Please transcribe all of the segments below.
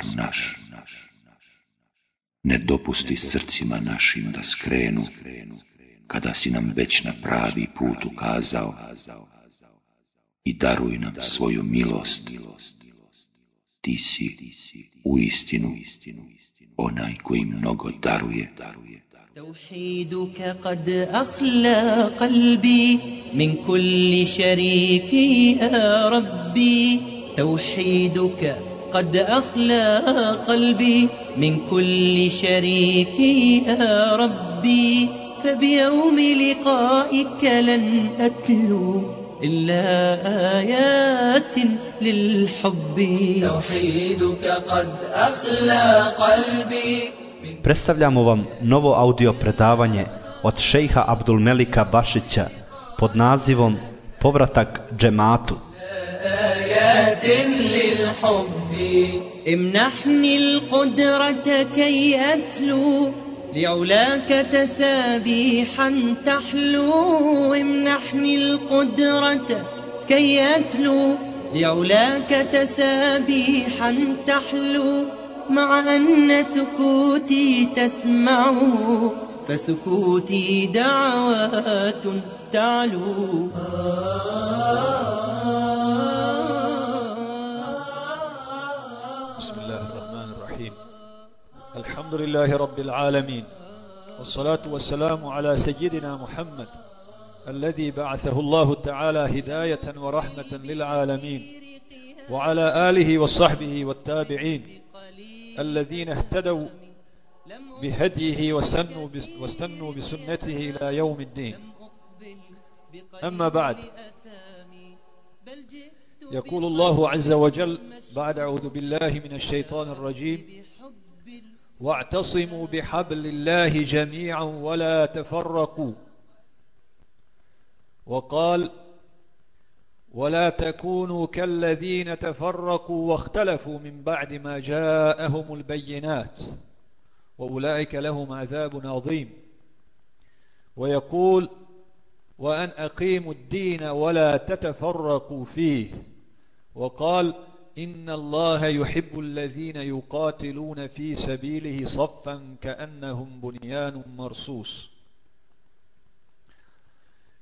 Gospodaru naš, ne dopusti srcima našim da skrenu, kada si nam već na pravi put ukazao i daruj nam svoju milost. Ti si u istinu onaj koji mnogo daruje. توحيدك قد أخلى قلبي من كل شريك يا ربي توحيدك قد أخلى قلبي من كل شريك يا ربي فبيوم لقائك لن أتلو إلا آيات للحب توحيدك قد أخلى قلبي Predstavljamo vam novo audio predavanje od šejha Abdulmelika Bašića pod nazivom Povratak džematu. آيات للحب امنحني القدرة كي أتلو لعلاك تسابيحا تحلو امنحني القدرة كي أتلو لعلاك تسابيحا تحلو مع أن سكوتي تسمعه فسكوتي دعوات تعلو الحمد لله رب العالمين والصلاة والسلام على سيدنا محمد الذي بعثه الله تعالى هداية ورحمة للعالمين وعلى آله وصحبه والتابعين الذين اهتدوا بهديه واستنوا, بس واستنوا بسنته إلى يوم الدين. أما بعد يقول الله عز وجل بعد أعوذ بالله من الشيطان الرجيم واعتصموا بحبل الله جميعا ولا تفرقوا. وقال ولا تكونوا كالذين تفرقوا واختلفوا من بعد ما جاءهم البينات وأولئك لهم عذاب عظيم. ويقول وأن أقيموا الدين ولا تتفرقوا فيه. وقال إن الله يحب الذين يقاتلون في سبيله صفا كأنهم بنيان مرصوص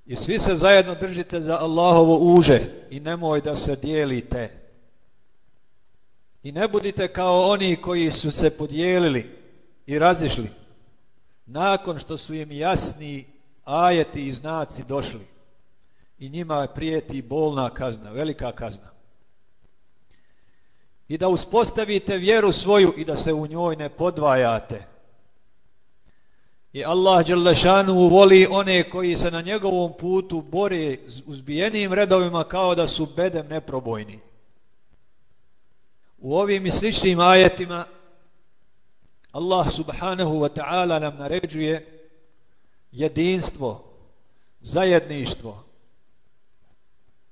I svi se zajedno držite za Allahovo uže i nemoj da se dijelite. I ne budite kao oni koji su se podijelili i razišli nakon što su im jasni ajeti i znaci došli. I njima prijeti bolna kazna, velika kazna. I da uspostavite vjeru svoju i da se u njoj ne podvajate. I Allah Đelešanu voli one koji se na njegovom putu bore uzbijenim redovima kao da su bedem neprobojni. U ovim i sličnim ajetima Allah subhanahu wa ta'ala nam naređuje jedinstvo, zajedništvo,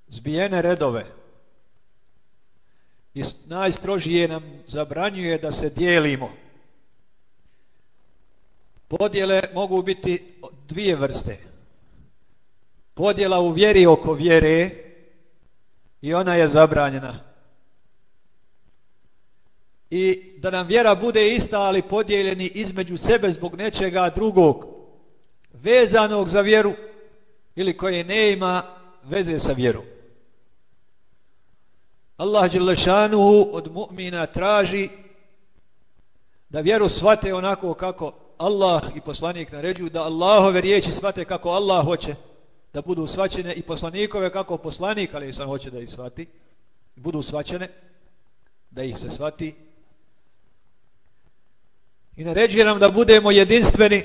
zbijene redove i najstrožije nam zabranjuje da se dijelimo. Podjele mogu biti dvije vrste. Podjela u vjeri oko vjere i ona je zabranjena. I da nam vjera bude ista, ali podijeljeni između sebe zbog nečega drugog, vezanog za vjeru ili koje ne ima veze sa vjerom. Allah Đelešanuhu od mu'mina traži da vjeru shvate onako kako Allah i poslanik naređuju, da Allahove riječi shvate kako Allah hoće da budu shvaćene i poslanikove kako poslanik ali sam hoće da ih shvati, budu shvaćene, da ih se shvati. I naređuje nam da budemo jedinstveni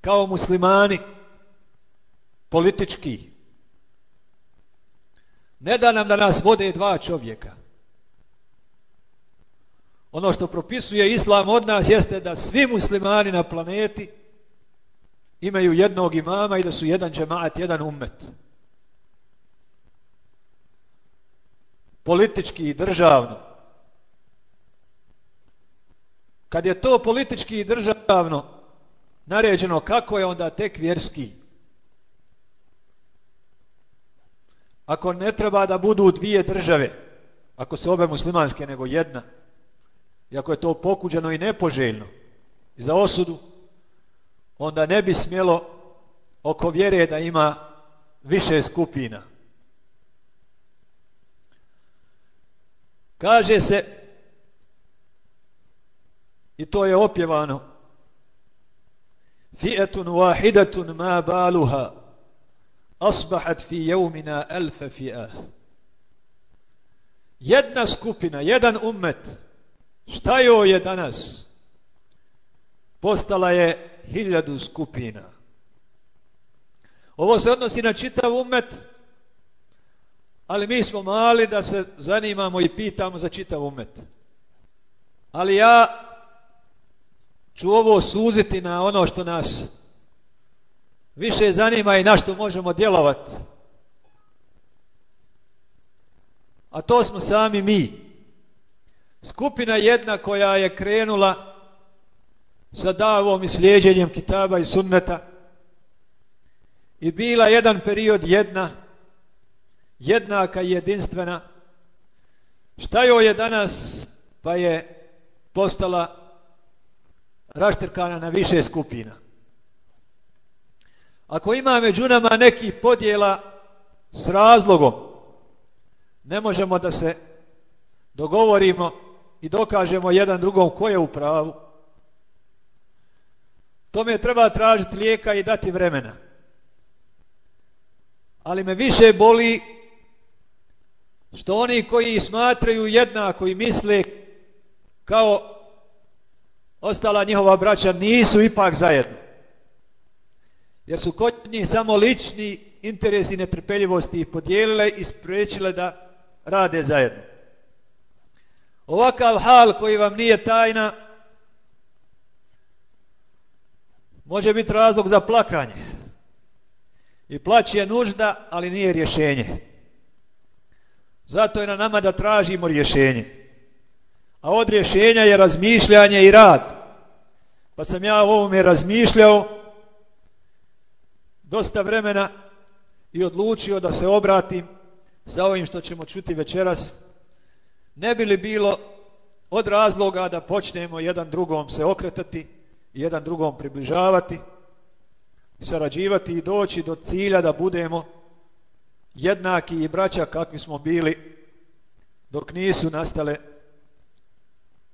kao muslimani, politički, ne da nam da nas vode dva čovjeka. Ono što propisuje Islam od nas jeste da svi muslimani na planeti imaju jednog imama i da su jedan džemaat, jedan ummet. Politički i državno. Kad je to politički i državno naređeno, kako je onda tek vjerski? Ako ne treba da budu dvije države, ako su obe muslimanske nego jedna, i ako je to pokuđeno i nepoželjno za osudu, onda ne bi smjelo oko vjere da ima više skupina. Kaže se, i to je opjevano, fi'etun wahidatun ma baluha, asbahat fi jeumina elfe fi'ah. Jedna skupina, jedan ummet, šta joj je danas? Postala je hiljadu skupina. Ovo se odnosi na čitav umet, ali mi smo mali da se zanimamo i pitamo za čitav umet. Ali ja ću ovo suziti na ono što nas više zanima i na što možemo djelovati. A to smo sami mi. Skupina jedna koja je krenula sa davom i slijeđenjem kitaba i sunneta i bila jedan period jedna, jednaka i jedinstvena. Šta joj je danas? Pa je postala raštrkana na više skupina. Ako ima među nama nekih podjela s razlogom, ne možemo da se dogovorimo i dokažemo jedan drugom ko je u pravu. Tome treba tražiti lijeka i dati vremena. Ali me više boli što oni koji smatraju jednako i misle kao ostala njihova braća nisu ipak zajedno. Jer su kod njih samo lični interesi netrpeljivosti ih podijelile i spriječile da rade zajedno. Ovakav hal koji vam nije tajna može biti razlog za plakanje. I plać je nužda, ali nije rješenje. Zato je na nama da tražimo rješenje. A od rješenja je razmišljanje i rad. Pa sam ja o ovome razmišljao dosta vremena i odlučio da se obratim sa ovim što ćemo čuti večeras. Ne bi li bilo od razloga da počnemo jedan drugom se okretati jedan drugom približavati, sarađivati i doći do cilja da budemo jednaki i braća kakvi smo bili dok nisu nastale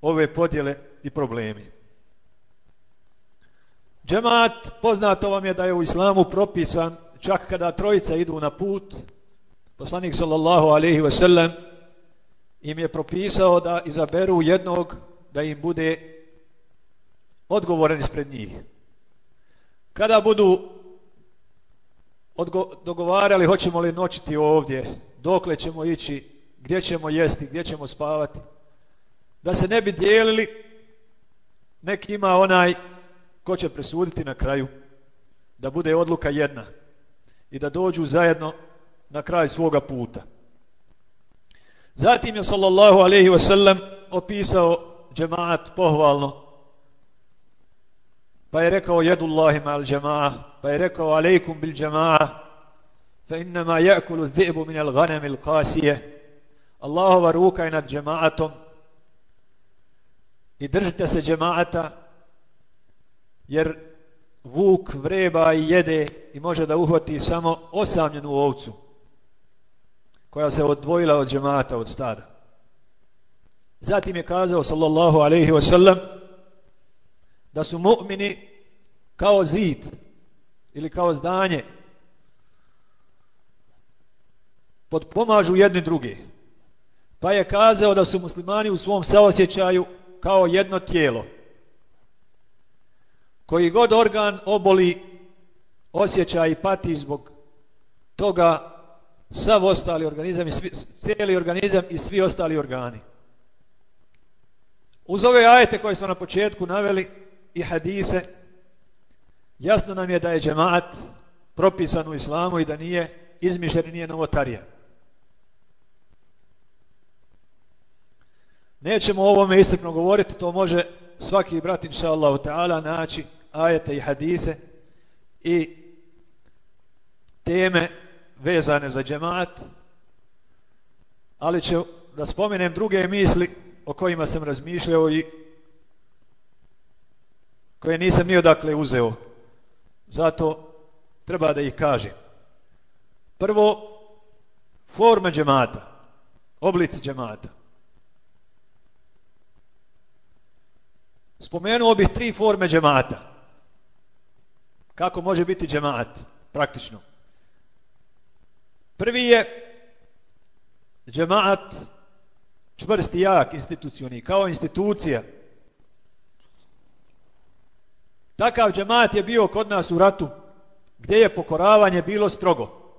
ove podjele i problemi. Džemat, poznato vam je da je u islamu propisan čak kada trojica idu na put, poslanik sallallahu alaihi wasallam im je propisao da izaberu jednog da im bude odgovoran ispred njih. Kada budu dogovarali hoćemo li noćiti ovdje, dokle ćemo ići, gdje ćemo jesti, gdje ćemo spavati, da se ne bi dijelili, neki ima onaj ko će presuditi na kraju, da bude odluka jedna i da dođu zajedno na kraj svoga puta. Zatim je sallallahu alaihi wasallam opisao džemaat pohvalno, pa je rekao jedullahi mal džemaah, pa je rekao alejkum bil džemaah, fa innama jakulu dhibu min al ghanem il kasije, Allahova ruka je nad džemaatom, i držite se džemaata jer vuk vreba i jede i može da uhvati samo osamljenu ovcu koja se odvojila od džemata, od stada. Zatim je kazao sallallahu alaihi wasallam da su mu'mini kao zid ili kao zdanje podpomažu jedni drugi. Pa je kazao da su muslimani u svom saosjećaju kao jedno tijelo. Koji god organ oboli, osjeća i pati zbog toga sav ostali organizam i svi, cijeli organizam i svi ostali organi. Uz ove ajete koje smo na početku naveli i hadise, jasno nam je da je džemaat propisan u islamu i da nije izmišljen i nije novotarija. Nećemo o ovome iscrpno govoriti, to može svaki brat inša ta'ala naći ajete i hadise i teme vezane za džemat, ali ću da spomenem druge misli o kojima sam razmišljao i koje nisam ni odakle uzeo. Zato treba da ih kažem. Prvo, forma džemata, oblici džemata. Spomenuo bih tri forme džemata. Kako može biti džemat, praktično. Prvi je džemat čvrsti jak institucioni, kao institucija. Takav džemat je bio kod nas u ratu, gdje je pokoravanje bilo strogo.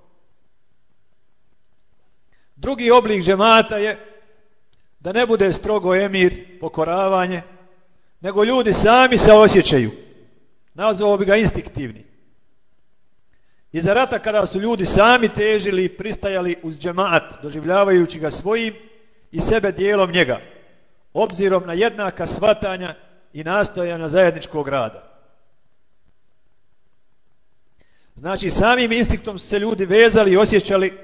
Drugi oblik džemata je da ne bude strogo emir, pokoravanje, nego ljudi sami se osjećaju. Nazvao bi ga instinktivni. Iza rata kada su ljudi sami težili i pristajali uz džemat, doživljavajući ga svojim i sebe dijelom njega, obzirom na jednaka svatanja i nastojanja zajedničkog rada. Znači, samim instinktom su se ljudi vezali i osjećali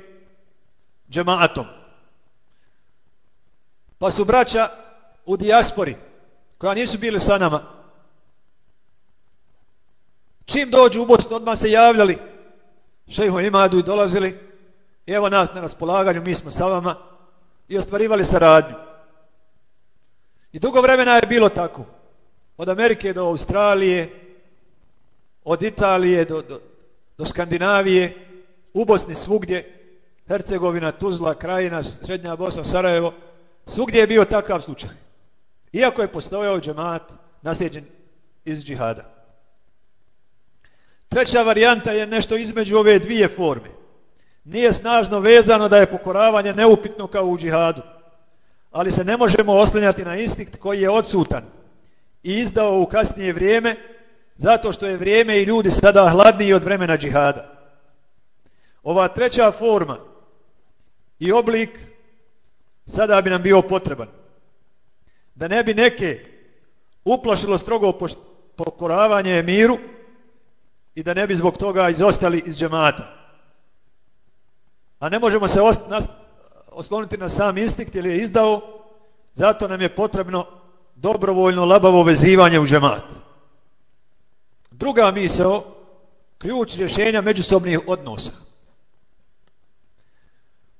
džematom. Pa su braća u dijaspori, koja nisu bili sa nama, čim dođu u Bosnu, odmah se javljali, šeho imadu i dolazili, evo nas na raspolaganju, mi smo sa vama, i ostvarivali saradnju. I dugo vremena je bilo tako. Od Amerike do Australije, od Italije do, do, do Skandinavije, u Bosni svugdje, Hercegovina, Tuzla, Krajina, Srednja Bosna, Sarajevo, svugdje je bio takav slučaj. Iako je postojao džemat nasljeđen iz džihada. Treća varijanta je nešto između ove dvije forme. Nije snažno vezano da je pokoravanje neupitno kao u džihadu, ali se ne možemo oslanjati na instinkt koji je odsutan i izdao u kasnije vrijeme zato što je vrijeme i ljudi sada hladniji od vremena džihada. Ova treća forma i oblik sada bi nam bio potreban. Da ne bi neke uplašilo strogo pokoravanje miru i da ne bi zbog toga izostali iz džemata. A ne možemo se osloniti na sam instinkt ili je izdao, zato nam je potrebno dobrovoljno labavo vezivanje u džemat. Druga misao, ključ rješenja međusobnih odnosa.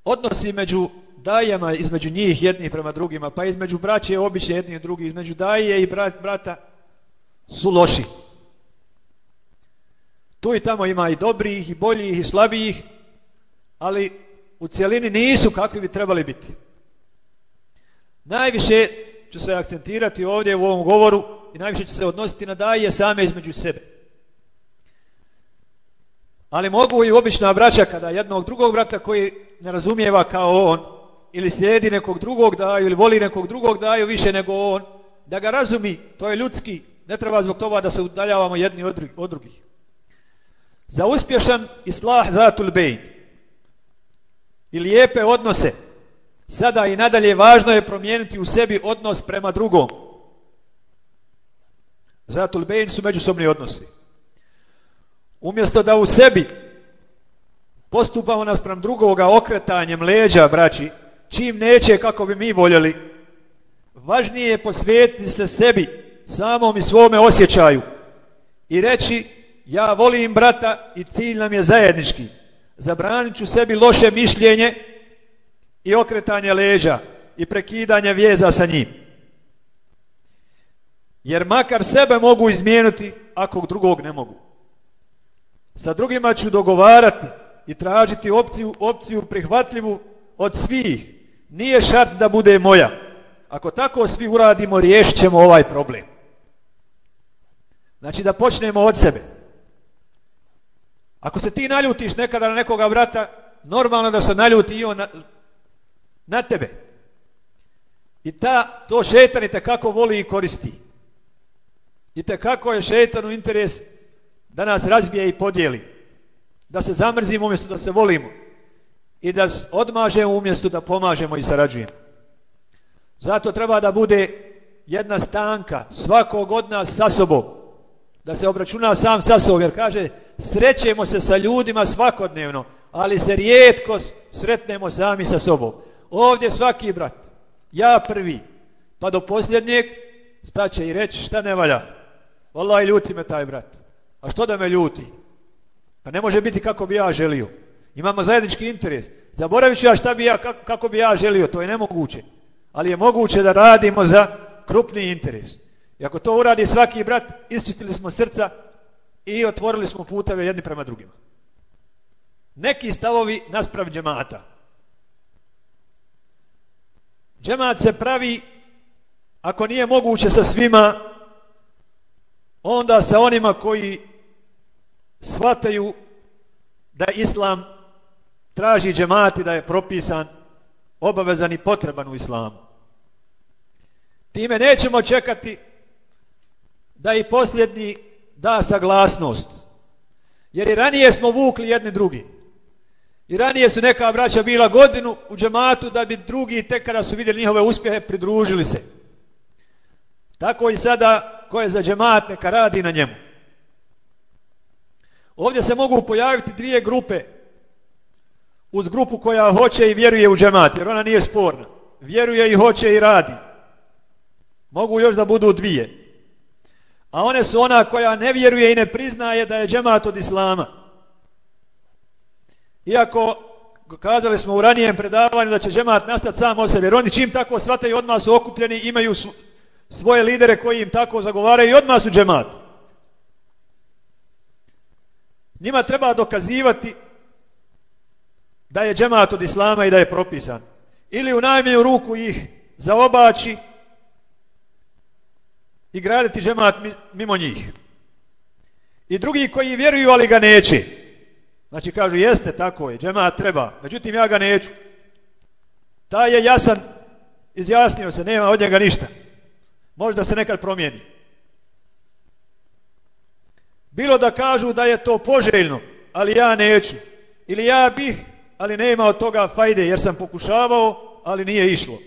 Odnosi među dajama između njih jednih prema drugima, pa između braće obične jednih i drugih, između daje i brat, brata su loši. Tu i tamo ima i dobrih, i boljih, i slabijih, ali u cijelini nisu kakvi bi trebali biti. Najviše ću se akcentirati ovdje u ovom govoru i najviše će se odnositi na daje same između sebe. Ali mogu i obična braća kada jednog drugog brata koji ne razumijeva kao on ili slijedi nekog drugog daju ili voli nekog drugog daju više nego on, da ga razumi, to je ljudski, ne treba zbog toga da se udaljavamo jedni od drugih. Za uspješan islah zatul bejn i lijepe odnose, sada i nadalje važno je promijeniti u sebi odnos prema drugom. Zatul bejn su međusobni odnosi. Umjesto da u sebi postupamo naspram drugoga okretanjem leđa, braći, čim neće kako bi mi voljeli, važnije je posvetiti se sebi, samom i svome osjećaju i reći ja volim brata i cilj nam je zajednički. Zabranit ću sebi loše mišljenje i okretanje leđa i prekidanje vjeza sa njim. Jer makar sebe mogu izmijenuti ako drugog ne mogu. Sa drugima ću dogovarati i tražiti opciju, opciju prihvatljivu od svih. Nije šart da bude moja. Ako tako svi uradimo, riješit ćemo ovaj problem. Znači da počnemo od sebe. Ako se ti naljutiš nekada na nekoga brata, normalno da se naljuti i on na, na tebe. I ta, to šetan i kako voli i koristi. I kako je šetanu interes da nas razbije i podijeli. Da se zamrzimo umjesto da se volimo. I da odmažemo umjesto da pomažemo i sarađujemo. Zato treba da bude jedna stanka svakog od nas sa sobom. Da se obračuna sam sa sobom, jer kaže srećemo se sa ljudima svakodnevno, ali se rijetko sretnemo sami sa sobom. Ovdje svaki brat, ja prvi, pa do posljednjeg, staće i reći šta ne valja. Wallahi ljuti me taj brat. A što da me ljuti? Pa ne može biti kako bi ja želio. Imamo zajednički interes. Zaboravit ću ja šta bi ja, kako, kako bi ja želio, to je nemoguće. Ali je moguće da radimo za krupni interes. I ako to uradi svaki brat, isčistili smo srca i otvorili smo puteve jedni prema drugima. Neki stavovi nasprav džemata. Džemat se pravi ako nije moguće sa svima, onda sa onima koji shvataju da islam traži džemati da je propisan, obavezan i potreban u islamu. Time nećemo čekati da i posljednji da saglasnost. Jer i ranije smo vukli jedni drugi. I ranije su neka braća bila godinu u džematu da bi drugi tek kada su vidjeli njihove uspjehe pridružili se. Tako i sada ko je za džemat neka radi na njemu. Ovdje se mogu pojaviti dvije grupe uz grupu koja hoće i vjeruje u džemat, jer ona nije sporna. Vjeruje i hoće i radi. Mogu još da budu dvije. A one su ona koja ne vjeruje i ne priznaje da je džemat od islama. Iako kazali smo u ranijem predavanju da će džemat nastati sam o sebi, jer oni čim tako shvataju odmah su okupljeni, imaju svoje lidere koji im tako zagovaraju i odmah su džemat. Njima treba dokazivati da je džemat od islama i da je propisan. Ili u najmanju ruku ih zaobači i graditi džemat mimo njih. I drugi koji vjeruju, ali ga neće. Znači kažu, jeste, tako je, džemat treba, međutim ja ga neću. Taj je jasan, izjasnio se, nema od njega ništa. Možda se nekad promijeni. Bilo da kažu da je to poželjno, ali ja neću. Ili ja bih, ali nema od toga fajde, jer sam pokušavao, ali nije išlo.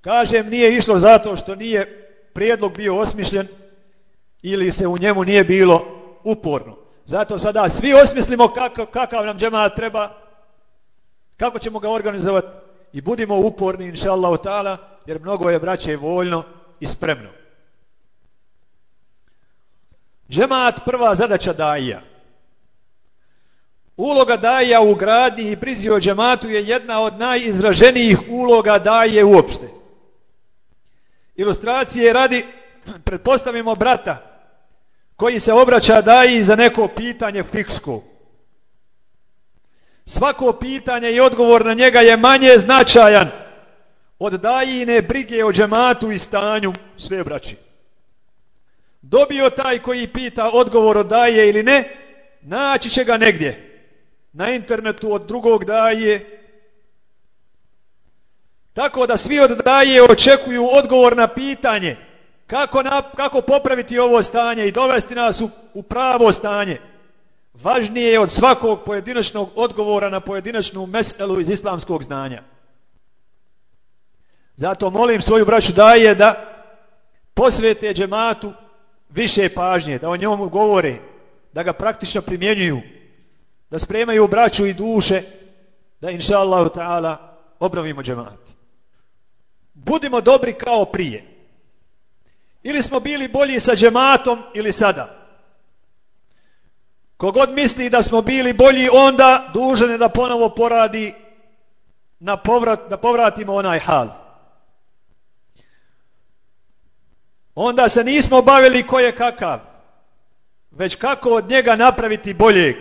Kažem, nije išlo zato što nije prijedlog bio osmišljen ili se u njemu nije bilo uporno. Zato sada svi osmislimo kakav, kakav nam džemat treba, kako ćemo ga organizovati i budimo uporni, inša Allah, jer mnogo je braće voljno i spremno. Džemat prva zadaća daija. Uloga daja u gradnji i brizi džematu je jedna od najizraženijih uloga daje uopšte. Ilustracije radi, pretpostavimo brata koji se obraća daji za neko pitanje fiksko. Svako pitanje i odgovor na njega je manje značajan od dajine brige o džematu i stanju sve braći. Dobio taj koji pita odgovor od daje ili ne, naći će ga negdje. Na internetu od drugog daje. Tako da svi od daje očekuju odgovor na pitanje kako, na, kako popraviti ovo stanje i dovesti nas u, u pravo stanje. Važnije je od svakog pojedinačnog odgovora na pojedinačnu meselu iz islamskog znanja. Zato molim svoju braću daje da posvete džematu više pažnje, da o njemu govore, da ga praktično primjenjuju, da spremaju braću i duše, da inša Allahu ta'ala obravimo džemat. Budimo dobri kao prije. Ili smo bili bolji sa džematom ili sada. Kogod misli da smo bili bolji, onda dužan je da ponovo poradi na povrat, da povratimo onaj hal. onda se nismo bavili ko je kakav, već kako od njega napraviti boljeg.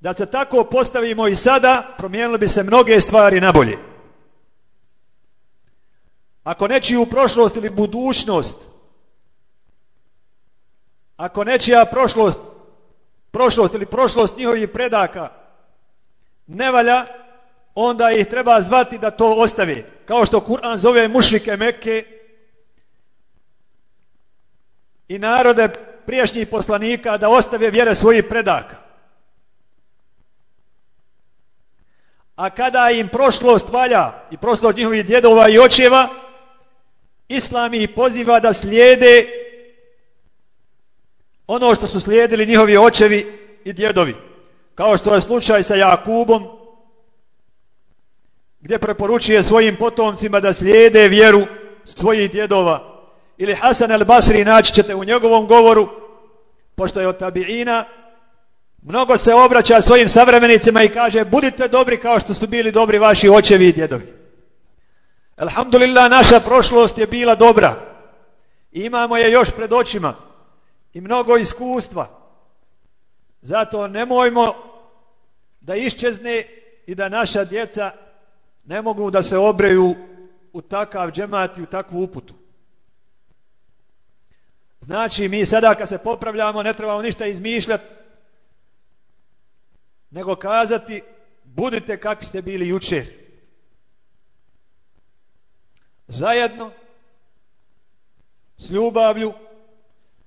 Da se tako postavimo i sada, promijenili bi se mnoge stvari na bolje. Ako nečiju prošlost ili budućnost, ako nečija prošlost, prošlost ili prošlost njihovih predaka ne valja, onda ih treba zvati da to ostavi. Kao što Kur'an zove mušrike Mekke, i narode prijašnjih poslanika da ostave vjere svojih predaka. A kada im prošlost valja i prošlost njihovih djedova i očeva, Islam ih poziva da slijede ono što su slijedili njihovi očevi i djedovi. Kao što je slučaj sa Jakubom, gdje preporučuje svojim potomcima da slijede vjeru svojih djedova. Ili Hasan al-Basri naći ćete u njegovom govoru, pošto je od tabiina, mnogo se obraća svojim savremenicima i kaže budite dobri kao što su bili dobri vaši očevi i djedovi. Alhamdulillah, naša prošlost je bila dobra. Imamo je još pred očima i mnogo iskustva. Zato nemojmo da iščezne i da naša djeca ne mogu da se obreju u takav džemat i u takvu uputu. Znači, mi sada kad se popravljamo ne trebamo ništa izmišljati, nego kazati budite kakvi ste bili jučer. Zajedno, s ljubavlju,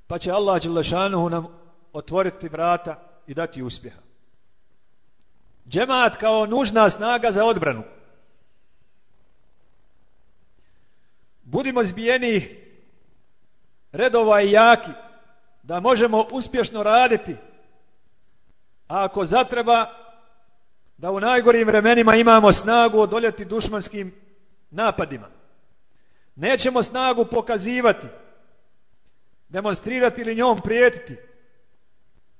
pa će Allah Đelešanuhu nam otvoriti vrata i dati uspjeha. Džemat kao nužna snaga za odbranu. Budimo zbijeni redova i jaki, da možemo uspješno raditi, a ako zatreba, da u najgorim vremenima imamo snagu odoljeti dušmanskim napadima. Nećemo snagu pokazivati, demonstrirati ili njom prijetiti.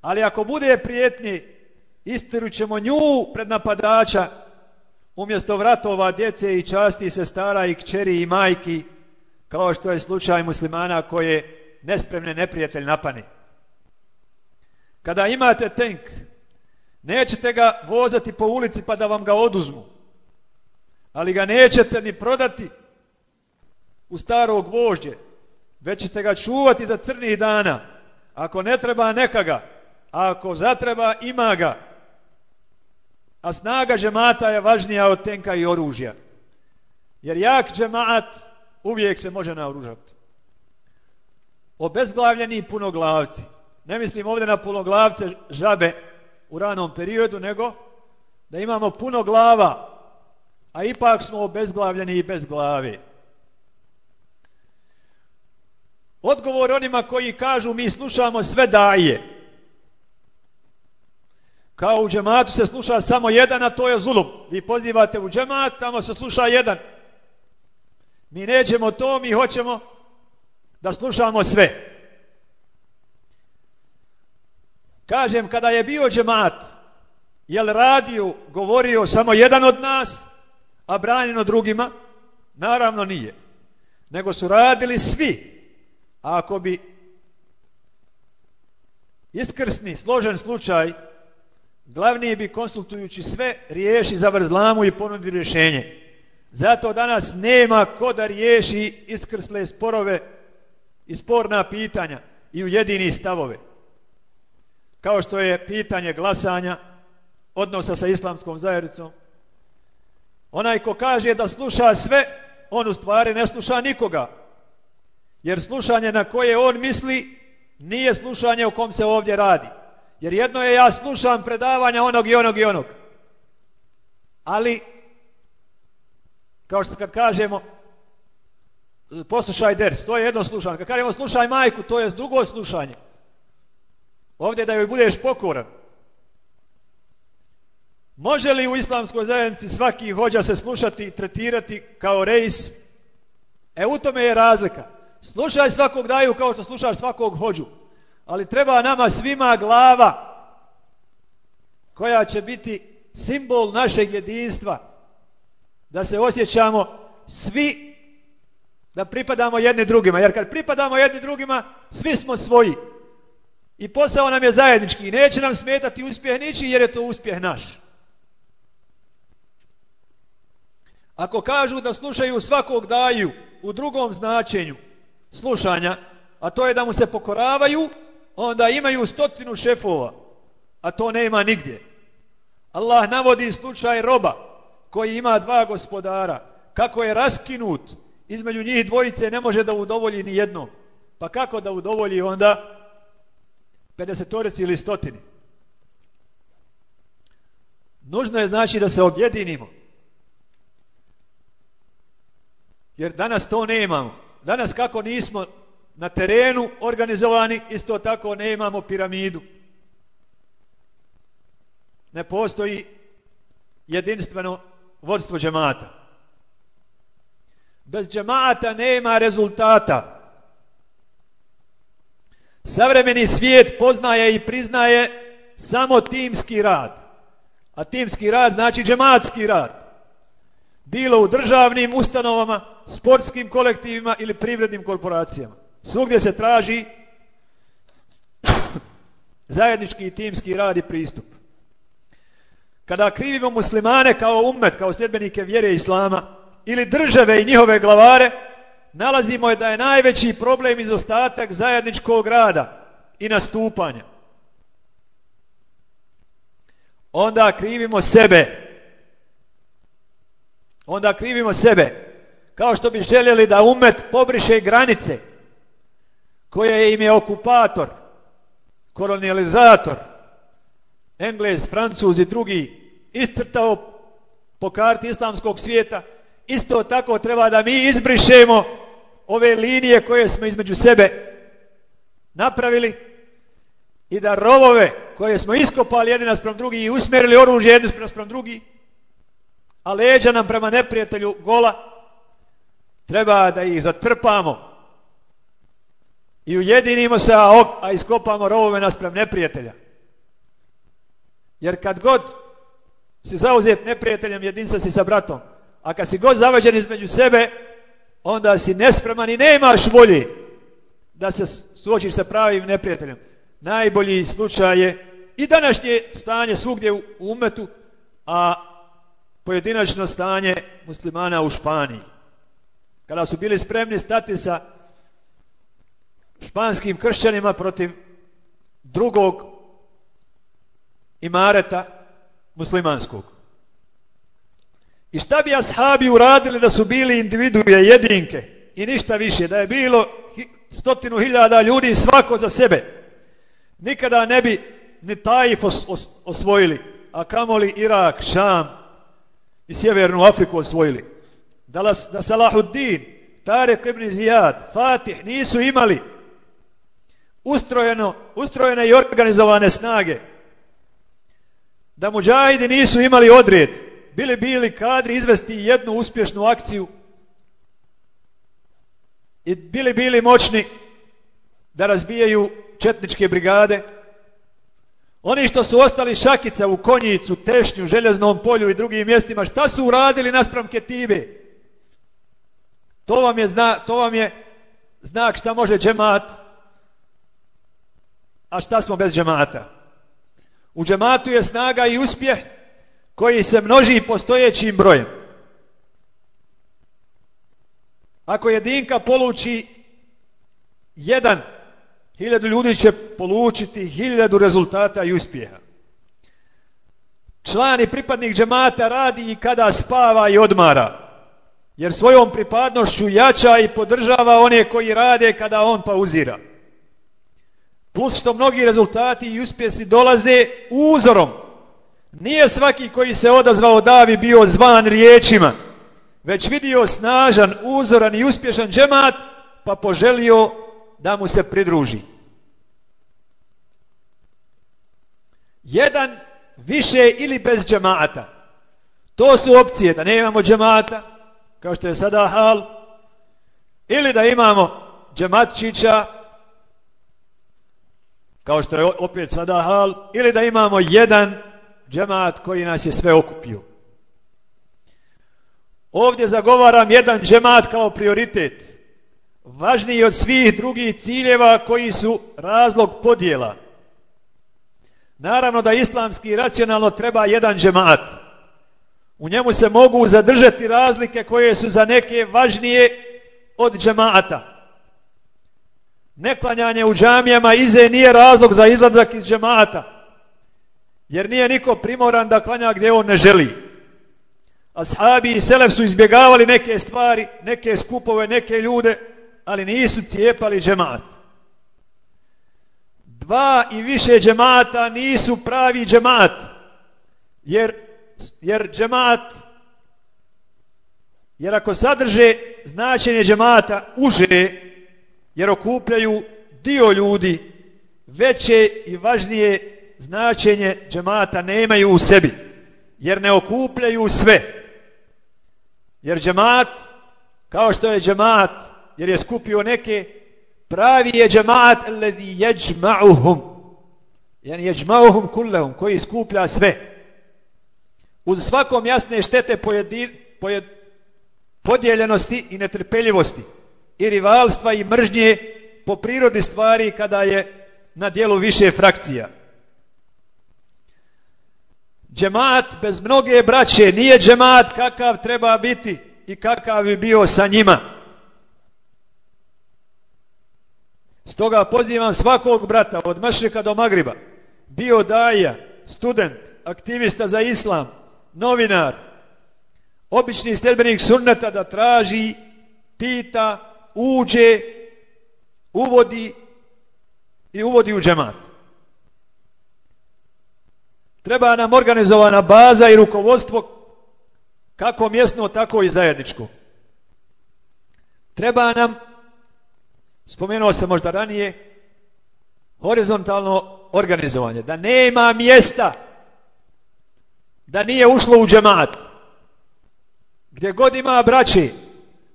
Ali ako bude prijetnji, istiru ćemo nju pred napadača umjesto vratova djece i časti sestara i kćeri i majki, kao što je slučaj muslimana koje nespremne neprijatelj napane. Kada imate tank, nećete ga vozati po ulici pa da vam ga oduzmu, ali ga nećete ni prodati u starog vožđe, već ćete ga čuvati za crnih dana. Ako ne treba nekaga, a ako zatreba ima ga. A snaga džemata je važnija od tenka i oružja. Jer jak džemat uvijek se može naoružati. Obezglavljeni punoglavci. Ne mislim ovdje na punoglavce žabe u ranom periodu, nego da imamo puno glava, a ipak smo obezglavljeni i bez glave. Odgovor onima koji kažu mi slušamo sve daje. Kao u džematu se sluša samo jedan, a to je zulum. Vi pozivate u džemat, tamo se sluša jedan. Mi nećemo to, mi hoćemo da slušamo sve. Kažem, kada je bio džemat, jel radio, govorio samo jedan od nas, a branjeno drugima? Naravno nije. Nego su radili svi ako bi iskrsni, složen slučaj, glavni bi konsultujući sve riješi za vrzlamu i ponudi rješenje. Zato danas nema ko da riješi iskrsle sporove i sporna pitanja i u jedini stavove. Kao što je pitanje glasanja, odnosa sa islamskom zajednicom. Onaj ko kaže da sluša sve, on u stvari ne sluša nikoga. Jer slušanje na koje on misli nije slušanje o kom se ovdje radi. Jer jedno je ja slušam predavanja onog i onog i onog. Ali, kao što kad kažemo, poslušaj ders, to je jedno slušanje. Kad kažemo slušaj majku, to je drugo slušanje. Ovdje da joj budeš pokoran. Može li u islamskoj zajednici svaki hođa se slušati i tretirati kao rejs? E u tome je razlika. Slušaj svakog daju kao što slušaš svakog hođu. Ali treba nama svima glava koja će biti simbol našeg jedinstva. Da se osjećamo svi da pripadamo jedni drugima. Jer kad pripadamo jedni drugima, svi smo svoji. I posao nam je zajednički. Neće nam smetati uspjeh niči jer je to uspjeh naš. Ako kažu da slušaju svakog daju u drugom značenju, slušanja, a to je da mu se pokoravaju, onda imaju stotinu šefova, a to nema nigdje. Allah navodi slučaj roba koji ima dva gospodara, kako je raskinut između njih dvojice ne može da udovolji ni jednom. Pa kako da udovolji onda 50 ili stotini? Nužno je znači da se objedinimo. Jer danas to nemamo. Danas kako nismo na terenu organizovani, isto tako ne imamo piramidu. Ne postoji jedinstveno vodstvo džemata. Bez džemata nema rezultata. Savremeni svijet poznaje i priznaje samo timski rad. A timski rad znači džematski rad. Bilo u državnim ustanovama, sportskim kolektivima ili privrednim korporacijama. Svugdje se traži zajednički timski rad i pristup. Kada krivimo muslimane kao umet, kao sljedbenike vjere Islama, ili države i njihove glavare, nalazimo je da je najveći problem izostatak zajedničkog rada i nastupanja. Onda krivimo sebe. Onda krivimo sebe. Kao što bi željeli da umet pobriše granice koje im je okupator, kolonializator, Englez, Francuz i drugi iscrtao po karti islamskog svijeta, isto tako treba da mi izbrišemo ove linije koje smo između sebe napravili i da rovove koje smo iskopali jedni naspram drugi i usmjerili oružje jedni naspram drugi, a leđa nam prema neprijatelju gola, treba da ih zatrpamo i ujedinimo se, a, iskopamo rovove naspram neprijatelja. Jer kad god si zauzet neprijateljem, jedinstva si sa bratom. A kad si god zavađen između sebe, onda si nespreman i nemaš volje da se suočiš sa pravim neprijateljem. Najbolji slučaj je i današnje stanje svugdje u umetu, a pojedinačno stanje muslimana u Španiji. Kada su bili spremni stati sa španskim kršćanima protiv drugog imareta muslimanskog. I šta bi ashabi uradili da su bili individuje, jedinke i ništa više, da je bilo stotinu hiljada ljudi svako za sebe. Nikada ne bi ni Taif osvojili, a kamoli Irak, Šam i Sjevernu Afriku osvojili. Da, da Salahuddin, Tarek ibn Zijad, Fatih nisu imali ustrojeno, ustrojene i organizovane snage. Da muđahidi nisu imali odred, bili bili kadri izvesti jednu uspješnu akciju i bili bili moćni da razbijaju četničke brigade. Oni što su ostali šakica u Konjicu, Tešnju, Željeznom polju i drugim mjestima, šta su uradili naspram Ketibe? To vam je, zna, to vam je znak šta može džemat a šta smo bez džemata? U džematu je snaga i uspjeh koji se množi postojećim brojem. Ako jedinka poluči jedan, hiljadu ljudi će polučiti hiljadu rezultata i uspjeha. Član i pripadnik džemata radi i kada spava i odmara, jer svojom pripadnošću jača i podržava one koji rade kada on pauzira. Plus što mnogi rezultati i uspjesi dolaze uzorom. Nije svaki koji se odazvao davi bio zvan riječima, već vidio snažan, uzoran i uspješan džemat, pa poželio da mu se pridruži. Jedan više ili bez džemata. To su opcije da nemamo džemata, kao što je sada hal, ili da imamo džematčića kao što je opet sada hal, ili da imamo jedan džemat koji nas je sve okupio. Ovdje zagovaram jedan džemat kao prioritet, važniji od svih drugih ciljeva koji su razlog podjela. Naravno da islamski racionalno treba jedan džemat. U njemu se mogu zadržati razlike koje su za neke važnije od džemata. Neklanjanje u džamijama ize nije razlog za izlazak iz džemata. Jer nije niko primoran da klanja gdje on ne želi. Ashabi i Selef su izbjegavali neke stvari, neke skupove, neke ljude, ali nisu cijepali džemat. Dva i više džemata nisu pravi džemat. Jer, jer džemat, jer ako sadrže značenje džemata uže, jer okupljaju dio ljudi, veće i važnije značenje džemata nemaju u sebi, jer ne okupljaju sve. Jer džemat, kao što je džemat, jer je skupio neke, pravi je džemat alladhi yajma'uhum. Yani yajma'uhum kullahum, koji skuplja sve. Uz svakom jasne štete pojedi, pojed, podijeljenosti i netrpeljivosti i rivalstva i mržnje po prirodi stvari kada je na dijelu više frakcija. Džemat bez mnoge braće nije džemat kakav treba biti i kakav bi bio sa njima. Stoga pozivam svakog brata od Mašrika do Magriba, bio daja, student, aktivista za islam, novinar, obični sljedbenik sunneta da traži, pita, uđe, uvodi i uvodi u džemat. Treba nam organizovana baza i rukovodstvo kako mjesno, tako i zajedničko. Treba nam, spomenuo sam možda ranije, horizontalno organizovanje, da nema mjesta da nije ušlo u džemat. Gdje god ima braći,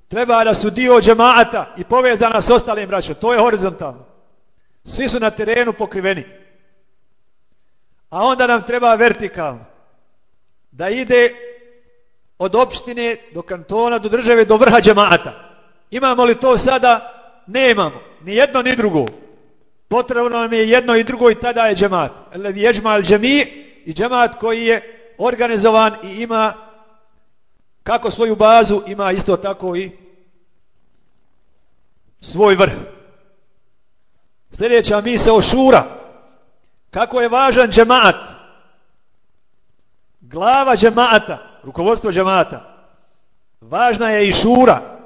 treba da su dio džemata i povezana s ostalim braćom. To je horizontalno. Svi su na terenu pokriveni. A onda nam treba vertikalno. Da ide od opštine do kantona, do države, do vrha džemata. Imamo li to sada? Nemamo. Ni jedno, ni drugo. Potrebno nam je jedno i drugo i tada je džemat. Yajma al-jami' i džemat koji je organizovan i ima kako svoju bazu, ima isto tako i svoj vrh. Sljedeća misla o šura. Kako je važan džemaat. Glava džemaata, rukovodstvo džemaata. Važna je i šura.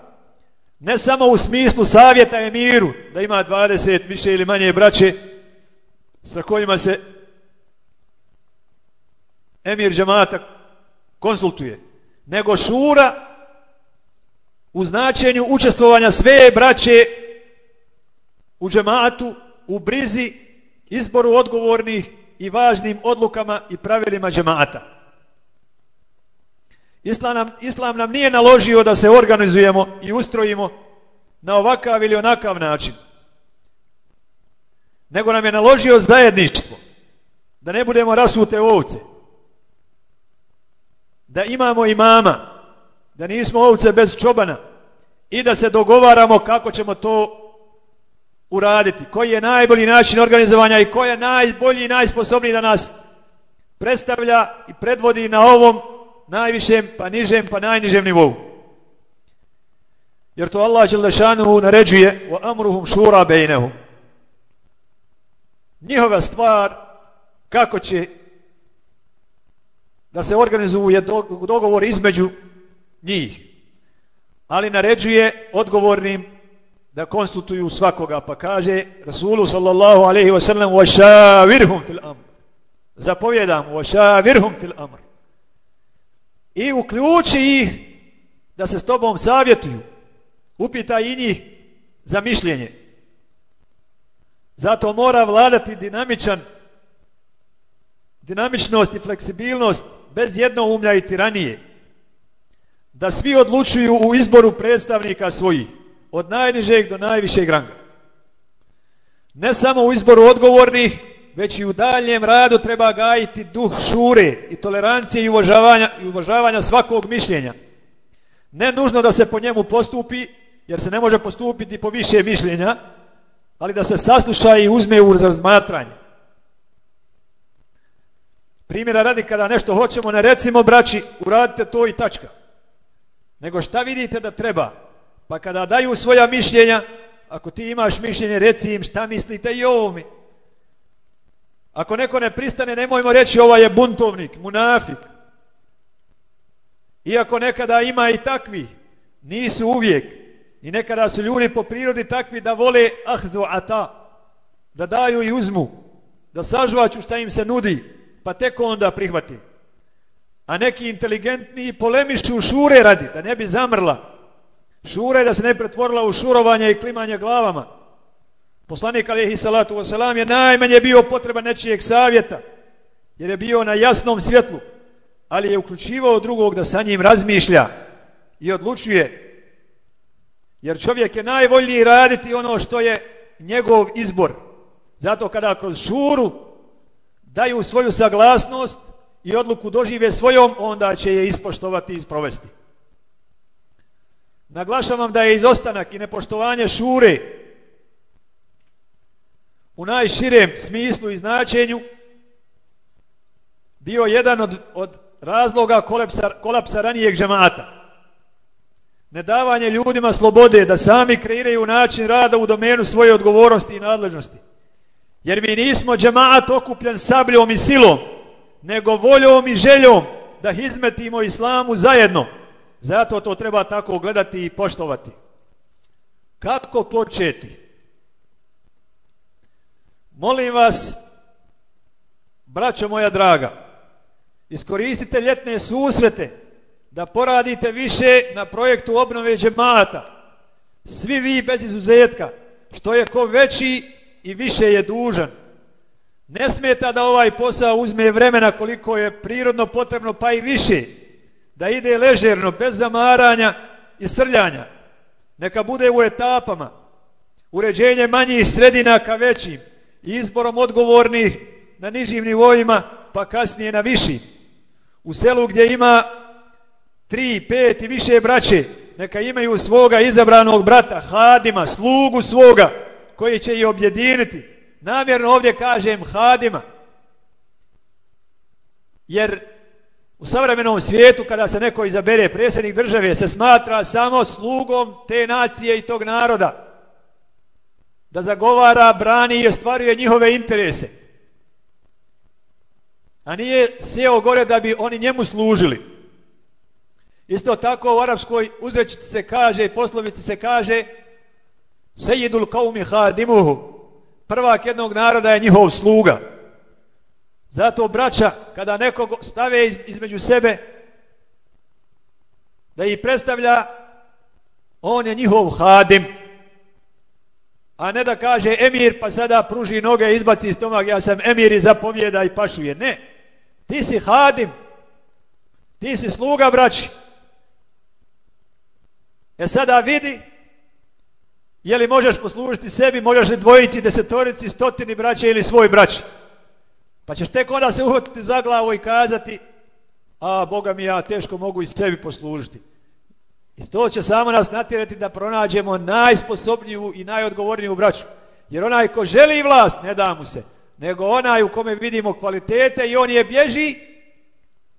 Ne samo u smislu savjeta emiru, da ima 20 više ili manje braće sa kojima se emir džemata konsultuje, nego šura u značenju učestvovanja sve braće u džematu, u brizi, izboru odgovornih i važnim odlukama i pravilima džemata. Islam nam, Islam nam nije naložio da se organizujemo i ustrojimo na ovakav ili onakav način. Nego nam je naložio zajedništvo. Da ne budemo rasute ovce da imamo imama, da nismo ovce bez čobana i da se dogovaramo kako ćemo to uraditi. Koji je najbolji način organizovanja i ko je najbolji i najsposobniji da nas predstavlja i predvodi na ovom najvišem, pa nižem, pa najnižem nivou. Jer to Allah Đelešanuhu naređuje wa amruhum šura bejnehu. Njihova stvar kako će da se organizuje dogovor između njih. Ali naređuje odgovornim da konstituju svakoga. Pa kaže Rasulu sallallahu alaihi wa sallam wa šavirhum fil amr. Zapovjedam wa šavirhum fil amr. I uključi ih da se s tobom savjetuju. Upita i njih za mišljenje. Zato mora vladati dinamičan dinamičnost i fleksibilnost bez jednoumlja i tiranije. Da svi odlučuju u izboru predstavnika svojih, od najnižeg do najvišeg ranga. Ne samo u izboru odgovornih, već i u daljem radu treba gajiti duh šure i tolerancije i uvažavanja, i uvažavanja svakog mišljenja. Ne nužno da se po njemu postupi, jer se ne može postupiti po više mišljenja, ali da se sasluša i uzme u razmatranje. Primjera radi kada nešto hoćemo, ne recimo braći, uradite to i tačka. Nego šta vidite da treba? Pa kada daju svoja mišljenja, ako ti imaš mišljenje, reci im šta mislite i ovome. Ako neko ne pristane, nemojmo reći ovaj je buntovnik, munafik. Iako nekada ima i takvi, nisu uvijek. I nekada su ljudi po prirodi takvi da vole ahzu ata, da daju i uzmu, da sažvaću šta im se nudi pa tek onda prihvati. A neki inteligentni polemišu šure radi, da ne bi zamrla. Šura je da se ne pretvorila u šurovanje i klimanje glavama. Poslanik alihi salatu wasalam je najmanje bio potreba nečijeg savjeta, jer je bio na jasnom svjetlu, ali je uključivao drugog da sa njim razmišlja i odlučuje. Jer čovjek je najvoljniji raditi ono što je njegov izbor. Zato kada kroz šuru daju svoju saglasnost i odluku dožive svojom, onda će je ispoštovati i isprovesti. Naglašavam da je izostanak i nepoštovanje šure u najširem smislu i značenju bio jedan od, od razloga kolapsa, kolapsa ranijeg džemata. Nedavanje ljudima slobode da sami kreiraju način rada u domenu svoje odgovornosti i nadležnosti. Jer mi nismo džemat okupljen sabljom i silom, nego voljom i željom da izmetimo islamu zajedno. Zato to treba tako gledati i poštovati. Kako početi? Molim vas, braćo moja draga, iskoristite ljetne susrete da poradite više na projektu obnove džemata. Svi vi bez izuzetka, što je ko veći i više je dužan. Ne smeta da ovaj posao uzme vremena koliko je prirodno potrebno, pa i više. Da ide ležerno, bez zamaranja i srljanja. Neka bude u etapama. Uređenje manjih sredina ka većim izborom odgovornih na nižim nivoima, pa kasnije na višim. U selu gdje ima tri, pet i više braće, neka imaju svoga izabranog brata, hadima, slugu svoga, koji će ih objediniti. Namjerno ovdje kažem hadima, jer u savremenom svijetu kada se neko izabere predsjednik države se smatra samo slugom te nacije i tog naroda da zagovara, brani i ostvaruje njihove interese. A nije sjeo gore da bi oni njemu služili. Isto tako u arapskoj uzrečici se kaže, poslovici se kaže Sejidul kaumi hadimuhu. Prvak jednog naroda je njihov sluga. Zato braća, kada nekog stave između sebe, da ih predstavlja, on je njihov hadim a ne da kaže emir pa sada pruži noge, izbaci stomak, ja sam emir i zapovjeda i pašuje. Ne, ti si hadim, ti si sluga braći. E sada vidi, je li možeš poslužiti sebi, možeš li dvojici, desetorici, stotini braće ili svoj braći. Pa ćeš tek onda se uhvatiti za glavu i kazati, a Boga mi ja teško mogu i sebi poslužiti. I to će samo nas natjerati da pronađemo najsposobniju i najodgovorniju braću. Jer onaj ko želi vlast, ne da mu se, nego onaj u kome vidimo kvalitete i on je bježi,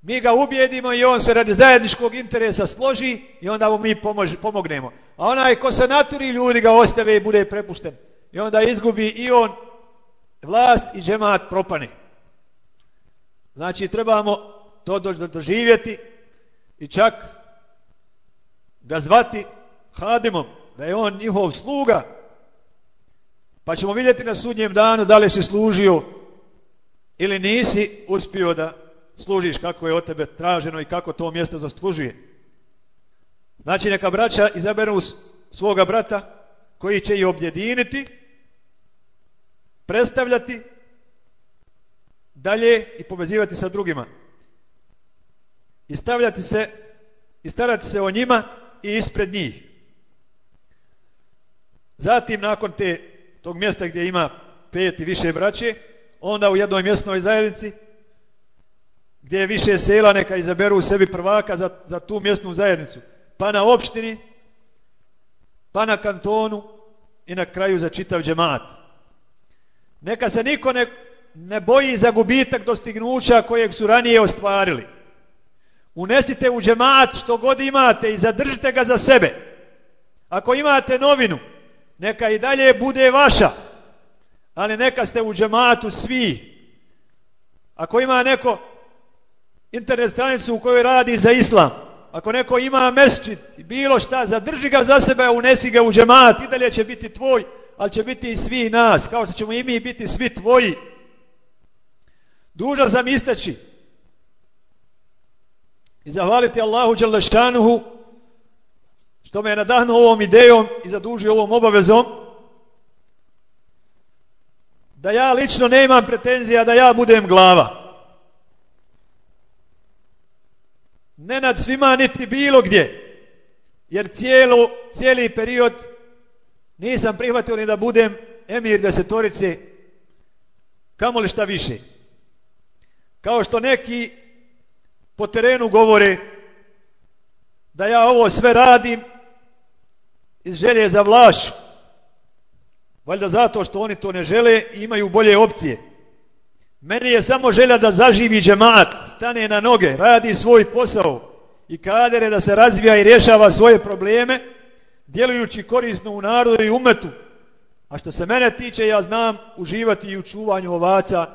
mi ga ubijedimo i on se radi zajedničkog interesa složi i onda mu mi pomognemo. A onaj ko se naturi ljudi ga ostave i bude prepušten. I onda izgubi i on vlast i džemat propane. Znači trebamo to doživjeti i čak ga zvati Hadimom, da je on njihov sluga, pa ćemo vidjeti na sudnjem danu da li si služio ili nisi uspio da služiš kako je od tebe traženo i kako to mjesto zaslužuje. Znači neka braća izaberu svoga brata koji će ih objediniti, predstavljati dalje i povezivati sa drugima. I stavljati se i starati se o njima i ispred njih. Zatim nakon te, tog mjesta gdje ima pet i više braće, onda u jednoj mjesnoj zajednici gdje je više sela neka izaberu u sebi prvaka za, za tu mjesnu zajednicu. Pa na opštini, pa na kantonu i na kraju za čitav džemat. Neka se niko ne, ne boji za gubitak dostignuća kojeg su ranije ostvarili. Unesite u džemat što god imate i zadržite ga za sebe. Ako imate novinu, neka i dalje bude vaša, ali neka ste u džematu svi. Ako ima neko internet stranicu u kojoj radi za islam, ako neko ima mesčit bilo šta, zadrži ga za sebe, unesi ga u džemat, i dalje će biti tvoj, ali će biti i svi nas, kao što ćemo i mi biti svi tvoji. Duža sam istaći, i zahvaliti Allahu Đalešanuhu što me je nadahnuo ovom idejom i zadužio ovom obavezom, da ja lično nemam pretenzija da ja budem glava. Ne nad svima niti bilo gdje. Jer cijelu, cijeli period nisam prihvatio ni da budem emir desetorice, kamoli šta više. Kao što neki po terenu govore da ja ovo sve radim iz želje za vlašću. Valjda zato što oni to ne žele i imaju bolje opcije. Meni je samo želja da zaživi džemat, stane na noge, radi svoj posao i kadere da se razvija i rješava svoje probleme, djelujući korisno u narodu i umetu. A što se mene tiče, ja znam uživati i u čuvanju ovaca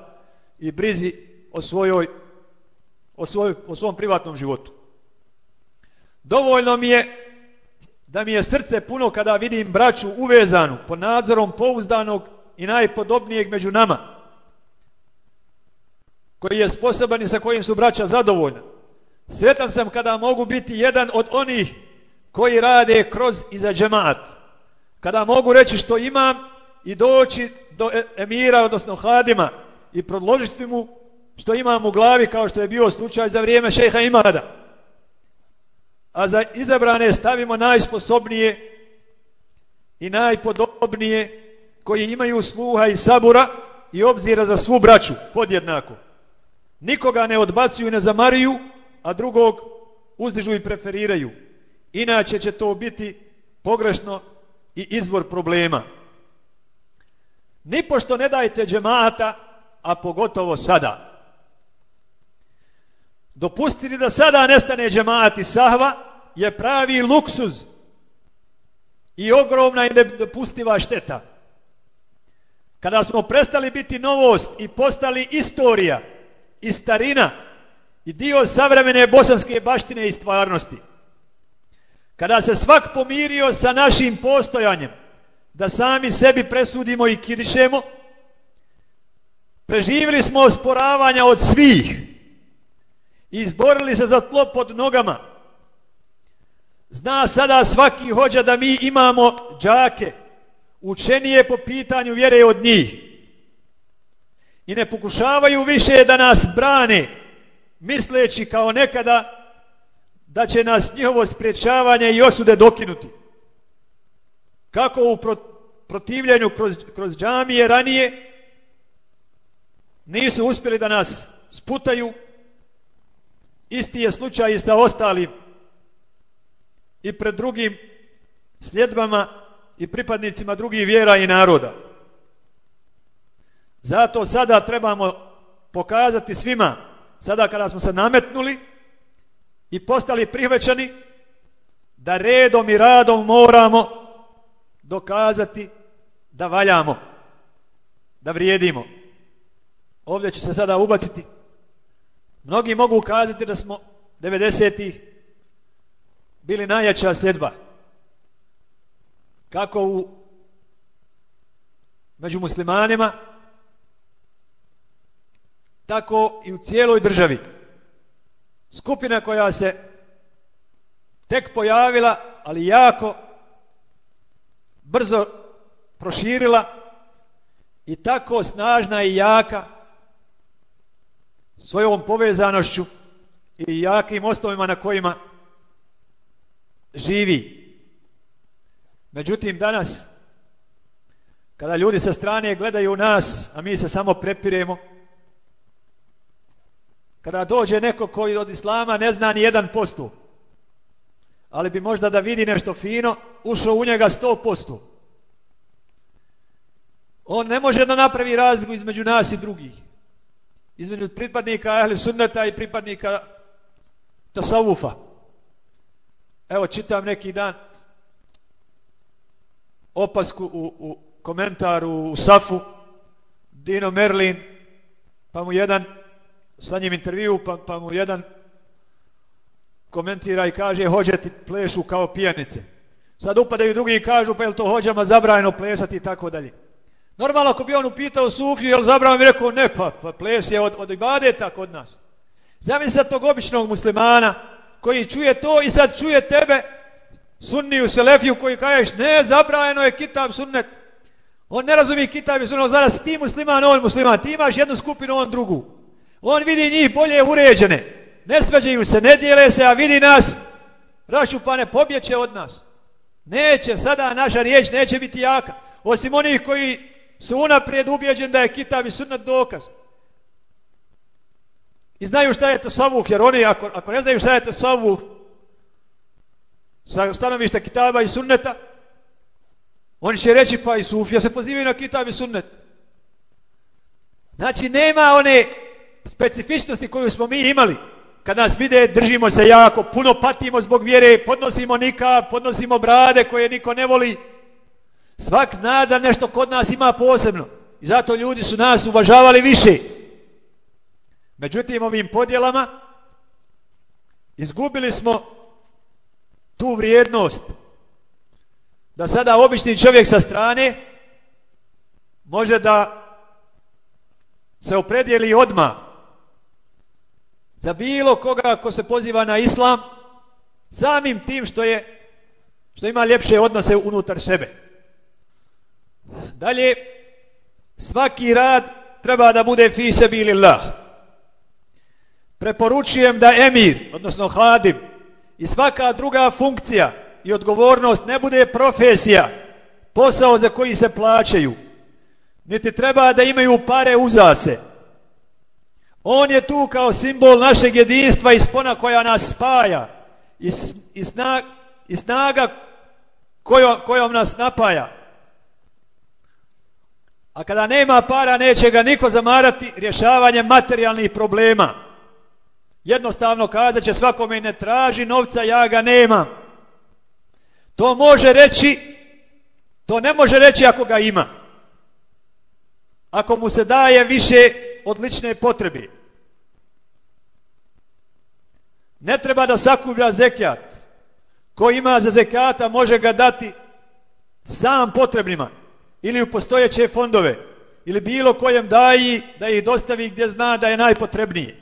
i brizi o, svojoj, o, svoj, o svom privatnom životu. Dovoljno mi je da mi je srce puno kada vidim braću uvezanu pod nadzorom pouzdanog i najpodobnijeg među nama, koji je sposoban i sa kojim su braća zadovoljna. Sretan sam kada mogu biti jedan od onih koji rade kroz i za džemat. Kada mogu reći što imam i doći do e- emira, odnosno hadima i predložiti mu što imam u glavi kao što je bio slučaj za vrijeme šeha Imada. A za izabrane stavimo najsposobnije i najpodobnije koji imaju sluha i sabura i obzira za svu braću podjednako. Nikoga ne odbacuju i ne zamaruju, a drugog uzdižu i preferiraju. Inače će to biti pogrešno i izvor problema. Nipošto ne dajte džemata, a pogotovo sada. Dopustiti da sada nestane džemati sahva je pravi luksuz i ogromna i nedopustiva šteta. Kada smo prestali biti novost i postali istorija i starina i dio savremene bosanske baštine i stvarnosti, kada se svak pomirio sa našim postojanjem, da sami sebi presudimo i kirišemo, preživjeli smo osporavanja od svih izborili se za tlo pod nogama. Zna sada svaki hođa da mi imamo džake, učenije po pitanju vjere od njih. I ne pokušavaju više da nas brane, misleći kao nekada da će nas njihovo spriječavanje i osude dokinuti. Kako u protivljenju kroz, kroz džamije ranije nisu uspjeli da nas sputaju, isti je slučaj i sa ostalim i pred drugim sljedbama i pripadnicima drugih vjera i naroda. Zato sada trebamo pokazati svima, sada kada smo se nametnuli i postali prihvećani, da redom i radom moramo dokazati da valjamo, da vrijedimo. Ovdje će se sada ubaciti. Mnogi mogu ukazati da smo 90 bili najjača sljedba. Kako u među muslimanima, tako i u cijeloj državi. Skupina koja se tek pojavila, ali jako brzo proširila i tako snažna i jaka svojom povezanošću i jakim osnovima na kojima živi. Međutim, danas, kada ljudi sa strane gledaju nas, a mi se samo prepiremo, kada dođe neko koji od islama ne zna ni jedan posto, ali bi možda da vidi nešto fino, ušao u njega sto posto. On ne može da napravi razliku između nas i drugih. Između pripadnika ahli sunneta i pripadnika tasawufa. Evo čitam neki dan opasku u, u komentaru u Safu Dino Merlin pa mu jedan sa njim intervju pa, pa mu jedan komentira i kaže hođe ti plešu kao pijanice. Sad upadaju drugi i kažu pa je to hođama zabrajeno plesati i tako dalje. Normalno ako bi on upitao Sufiju je li zabrano bi rekao ne pa, pa ples je od, od ibadeta kod nas. Zamisli sad tog običnog muslimana koji čuje to i sad čuje tebe sunniju, selefiju koji kažeš ne, zabrajeno je kitab sunnet. On ne razumije kitab i sunnet, zna ti musliman, on musliman, ti imaš jednu skupinu, on drugu. On vidi njih bolje uređene. Ne svađaju se, ne dijele se, a vidi nas, rašupane, pobjeće od nas. Neće, sada naša riječ neće biti jaka. Osim onih koji su unaprijed ubjeđeni da je kitab i sunnet dokaz. I znaju šta je tasavuk, jer oni ako, ako ne znaju šta je tasavuk sa stanovišta kitaba i sunneta, oni će reći pa i sufija se pozivaju na kitab i sunnet. Znači nema one specifičnosti koju smo mi imali. Kad nas vide, držimo se jako, puno patimo zbog vjere, podnosimo nika, podnosimo brade koje niko ne voli. Svak zna da nešto kod nas ima posebno. I zato ljudi su nas uvažavali više. Međutim, ovim podjelama izgubili smo tu vrijednost da sada obični čovjek sa strane može da se opredijeli odma za bilo koga ko se poziva na islam samim tim što je što ima ljepše odnose unutar sebe. Dalje, svaki rad treba da bude fi sebilillah. Preporučujem da emir, odnosno hadim, i svaka druga funkcija i odgovornost ne bude profesija, posao za koji se plaćaju, niti treba da imaju pare uzase. On je tu kao simbol našeg jedinstva i spona koja nas spaja i snaga kojom, kojom nas napaja. A kada nema para, neće ga niko zamarati rješavanjem materijalnih problema. Jednostavno kazat će svakome ne traži novca, ja ga nemam. To može reći, to ne može reći ako ga ima. Ako mu se daje više od lične potrebe. Ne treba da sakuplja zekijat. Ko ima za zekijata može ga dati sam potrebnima ili u postojeće fondove ili bilo kojem daji da ih dostavi gdje zna da je najpotrebnije.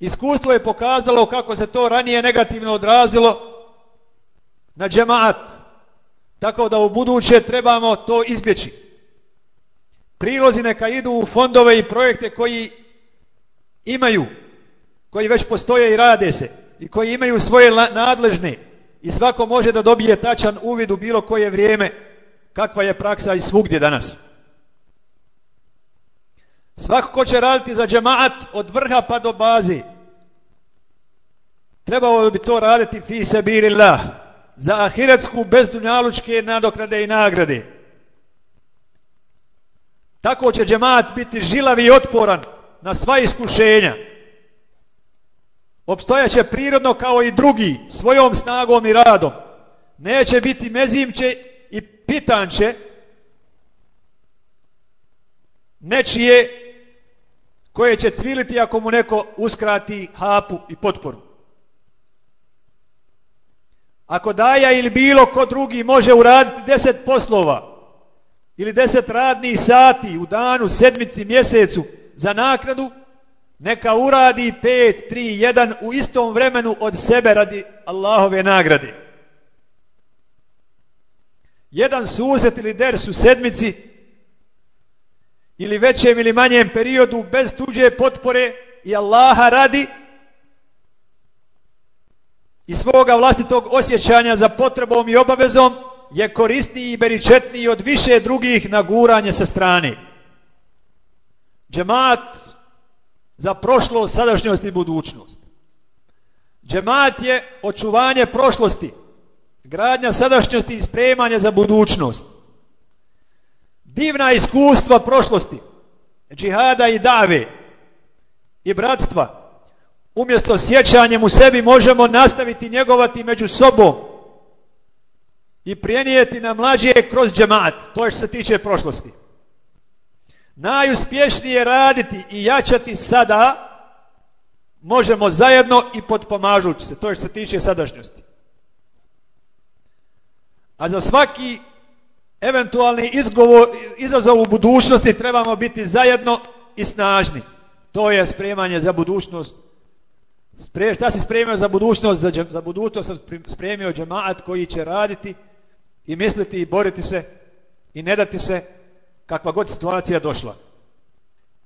Iskustvo je pokazalo kako se to ranije negativno odrazilo na džemaat. Tako da u buduće trebamo to izbjeći. Prilozi neka idu u fondove i projekte koji imaju, koji već postoje i rade se i koji imaju svoje nadležne i svako može da dobije tačan uvid u bilo koje vrijeme kakva je praksa i svugdje danas. Svako ko će raditi za džemaat od vrha pa do bazi, trebao bi to raditi fi sebirillah, za ahiretsku bezdunjalučke nadokrade i nagrade. Tako će džemaat biti žilav i otporan na sva iskušenja. Opstojaće prirodno kao i drugi, svojom snagom i radom. Neće biti mezimće i pitanče nečije koje će cviliti ako mu neko uskrati hapu i potporu. Ako daja ili bilo ko drugi može uraditi deset poslova ili deset radnih sati u danu, sedmici, mjesecu za nakradu, neka uradi pet, tri, jedan u istom vremenu od sebe radi Allahove nagrade. Jedan susret ili ders u sedmici ili većem ili manjem periodu bez tuđe potpore i Allaha radi i svoga vlastitog osjećanja za potrebom i obavezom je korisniji i beričetniji od više drugih naguranje sa strane. Džemat za prošlost, sadašnjost i budućnost. Džemat je očuvanje prošlosti, gradnja sadašnjosti i spremanje za budućnost. Divna iskustva prošlosti, džihada i dave i bratstva, umjesto sjećanjem u sebi možemo nastaviti njegovati među sobom i prijenijeti na mlađe kroz džemat. To je što se tiče prošlosti. Najuspješnije raditi i jačati sada možemo zajedno i potpomažući se. To je što se tiče sadašnjosti. A za svaki eventualni izgovor, izazov u budućnosti trebamo biti zajedno i snažni. To je spremanje za budućnost Spre, šta si spremio za budućnost? Za, za budućnost sam spremio džemaat koji će raditi i misliti i boriti se i ne dati se kakva god situacija došla.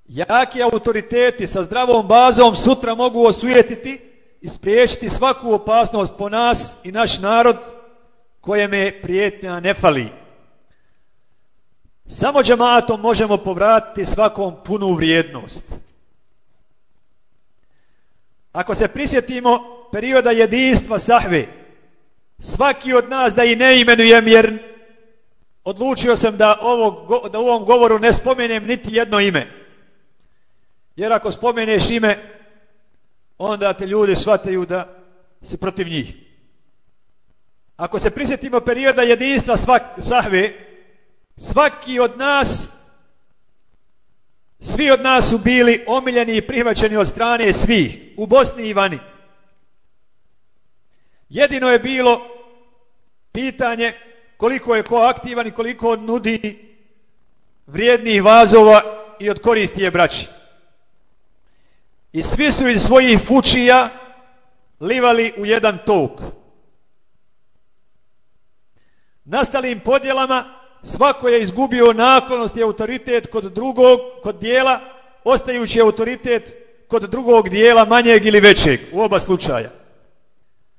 Jaki autoriteti sa zdravom bazom sutra mogu osujetiti i spriječiti svaku opasnost po nas i naš narod kojem je prijetnja ne fali. Samo džematom možemo povratiti svakom punu vrijednost. Ako se prisjetimo perioda jedinstva sahve, svaki od nas da i ne imenujem jer odlučio sam da, ovo, da u ovom govoru ne spomenem niti jedno ime. Jer ako spomeneš ime, onda te ljudi shvataju da si protiv njih. Ako se prisjetimo perioda jedinstva svak, sahve, svaki od nas, svi od nas su bili omiljeni i prihvaćeni od strane svih, u Bosni i vani. Jedino je bilo pitanje koliko je ko aktivan i koliko nudi vrijednih vazova i od koristi je braći. I svi su iz svojih fučija livali u jedan tok. Nastalim podjelama svako je izgubio naklonost i autoritet kod drugog, kod dijela, ostajući autoritet kod drugog dijela manjeg ili većeg, u oba slučaja.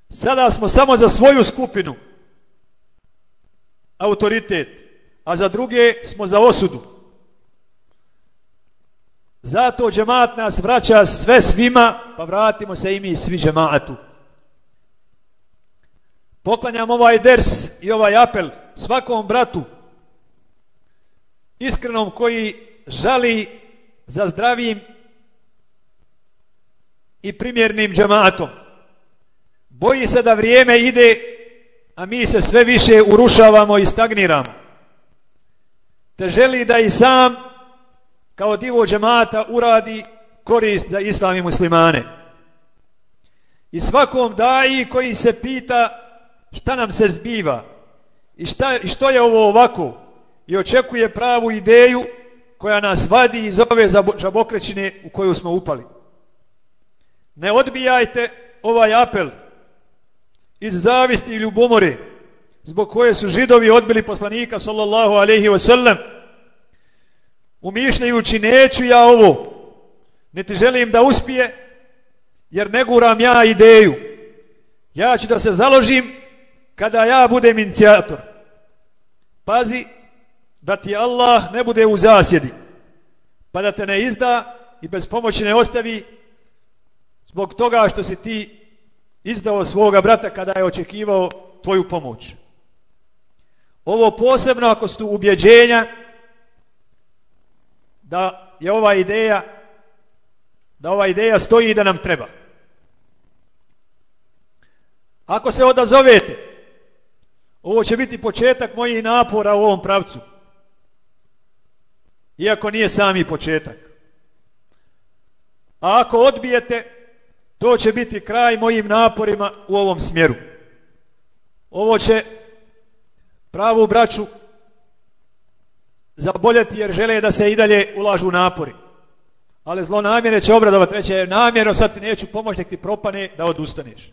Sada smo samo za svoju skupinu autoritet, a za druge smo za osudu. Zato džemat nas vraća sve svima, pa vratimo se i mi svi džematu. Poklanjam ovaj ders i ovaj apel svakom bratu, iskrenom koji žali za zdravim i primjernim džematom. Boji se da vrijeme ide, a mi se sve više urušavamo i stagniramo. Te želi da i sam kao divo džemata uradi korist za islam muslimane. I svakom daji koji se pita šta nam se zbiva? I, šta, i što je ovo ovako? I očekuje pravu ideju koja nas vadi iz ove žabokrećine u koju smo upali. Ne odbijajte ovaj apel iz zavisti i ljubomore zbog koje su židovi odbili poslanika sallallahu alaihi wasallam umišljajući neću ja ovo niti želim da uspije jer ne guram ja ideju. Ja ću da se založim kada ja budem inicijator. Pazi da ti Allah ne bude u zasjedi, pa da te ne izda i bez pomoći ne ostavi zbog toga što si ti izdao svoga brata kada je očekivao tvoju pomoć. Ovo posebno ako su ubjeđenja da je ova ideja da ova ideja stoji i da nam treba. Ako se odazovete ovo će biti početak mojih napora u ovom pravcu. Iako nije sami početak. A ako odbijete, to će biti kraj mojim naporima u ovom smjeru. Ovo će pravu braću zaboljeti jer žele da se i dalje ulažu napori. Ali zlo namjere će obradovati, reće namjerno sad ti neću pomoći, ti propane da odustaneš.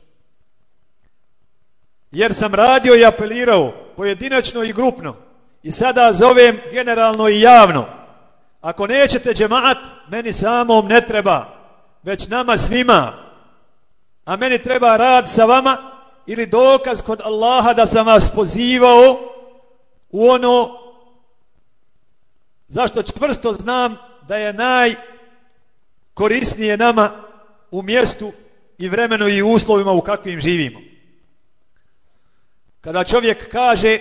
Jer sam radio i apelirao pojedinačno i grupno i sada zovem generalno i javno. Ako nećete džemat, meni samom ne treba, već nama svima. A meni treba rad sa vama ili dokaz kod Allaha da sam vas pozivao u ono zašto čvrsto znam da je najkorisnije nama u mjestu i vremenu i uslovima u kakvim živimo. Kada čovjek kaže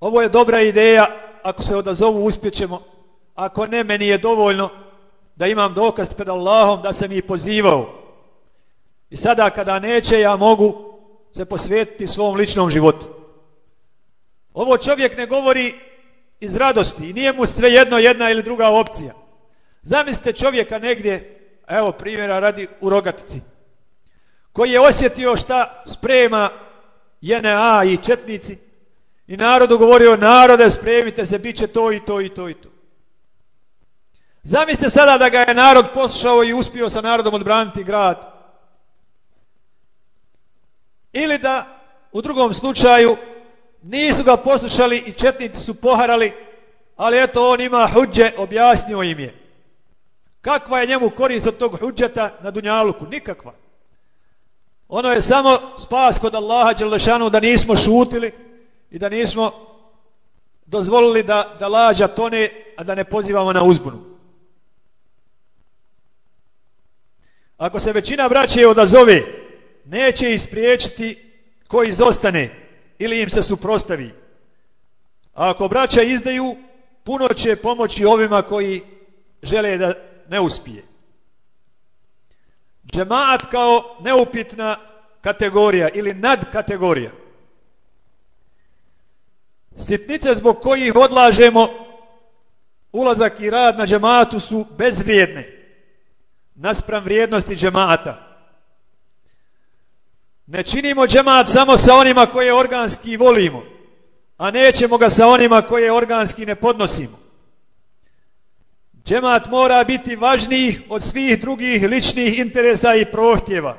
ovo je dobra ideja, ako se odazovu uspjećemo, ako ne, meni je dovoljno da imam dokaz pred Allahom da sam ih pozivao. I sada kada neće, ja mogu se posvetiti svom ličnom životu. Ovo čovjek ne govori iz radosti i nije mu sve jedno jedna ili druga opcija. Zamislite čovjeka negdje, evo primjera radi u rogatici koji je osjetio šta sprema JNA i četnici i narodu govorio narode spremite se, bit će to i to i to i to. Zamislite sada da ga je narod poslušao i uspio sa narodom odbraniti grad. Ili da u drugom slučaju nisu ga poslušali i četnici su poharali, ali eto on ima huđe, objasnio im je. Kakva je njemu korist od tog huđeta na Dunjaluku? Nikakva. Ono je samo spas kod Allaha Đelešanu da nismo šutili i da nismo dozvolili da, da lađa tone, a da ne pozivamo na uzbunu. Ako se većina braće odazove, neće ispriječiti ko izostane ili im se suprostavi. A ako braća izdaju, puno će pomoći ovima koji žele da ne uspije. Džemaat kao neupitna kategorija ili nadkategorija. Sitnice zbog kojih odlažemo ulazak i rad na džematu su bezvrijedne naspram vrijednosti džemata. Ne činimo džemat samo sa onima koje organski volimo, a nećemo ga sa onima koje organski ne podnosimo. Džemat mora biti važniji od svih drugih ličnih interesa i prohtjeva.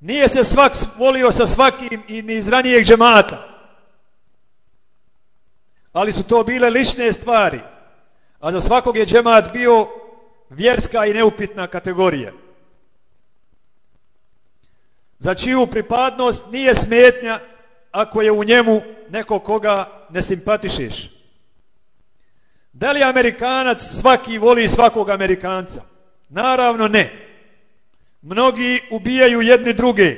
Nije se svak volio sa svakim i ni iz ranijeg džemata. Ali su to bile lične stvari. A za svakog je džemat bio vjerska i neupitna kategorija. Za čiju pripadnost nije smetnja ako je u njemu neko koga ne simpatišeš. Da li Amerikanac svaki voli svakog Amerikanca? Naravno ne. Mnogi ubijaju jedni druge.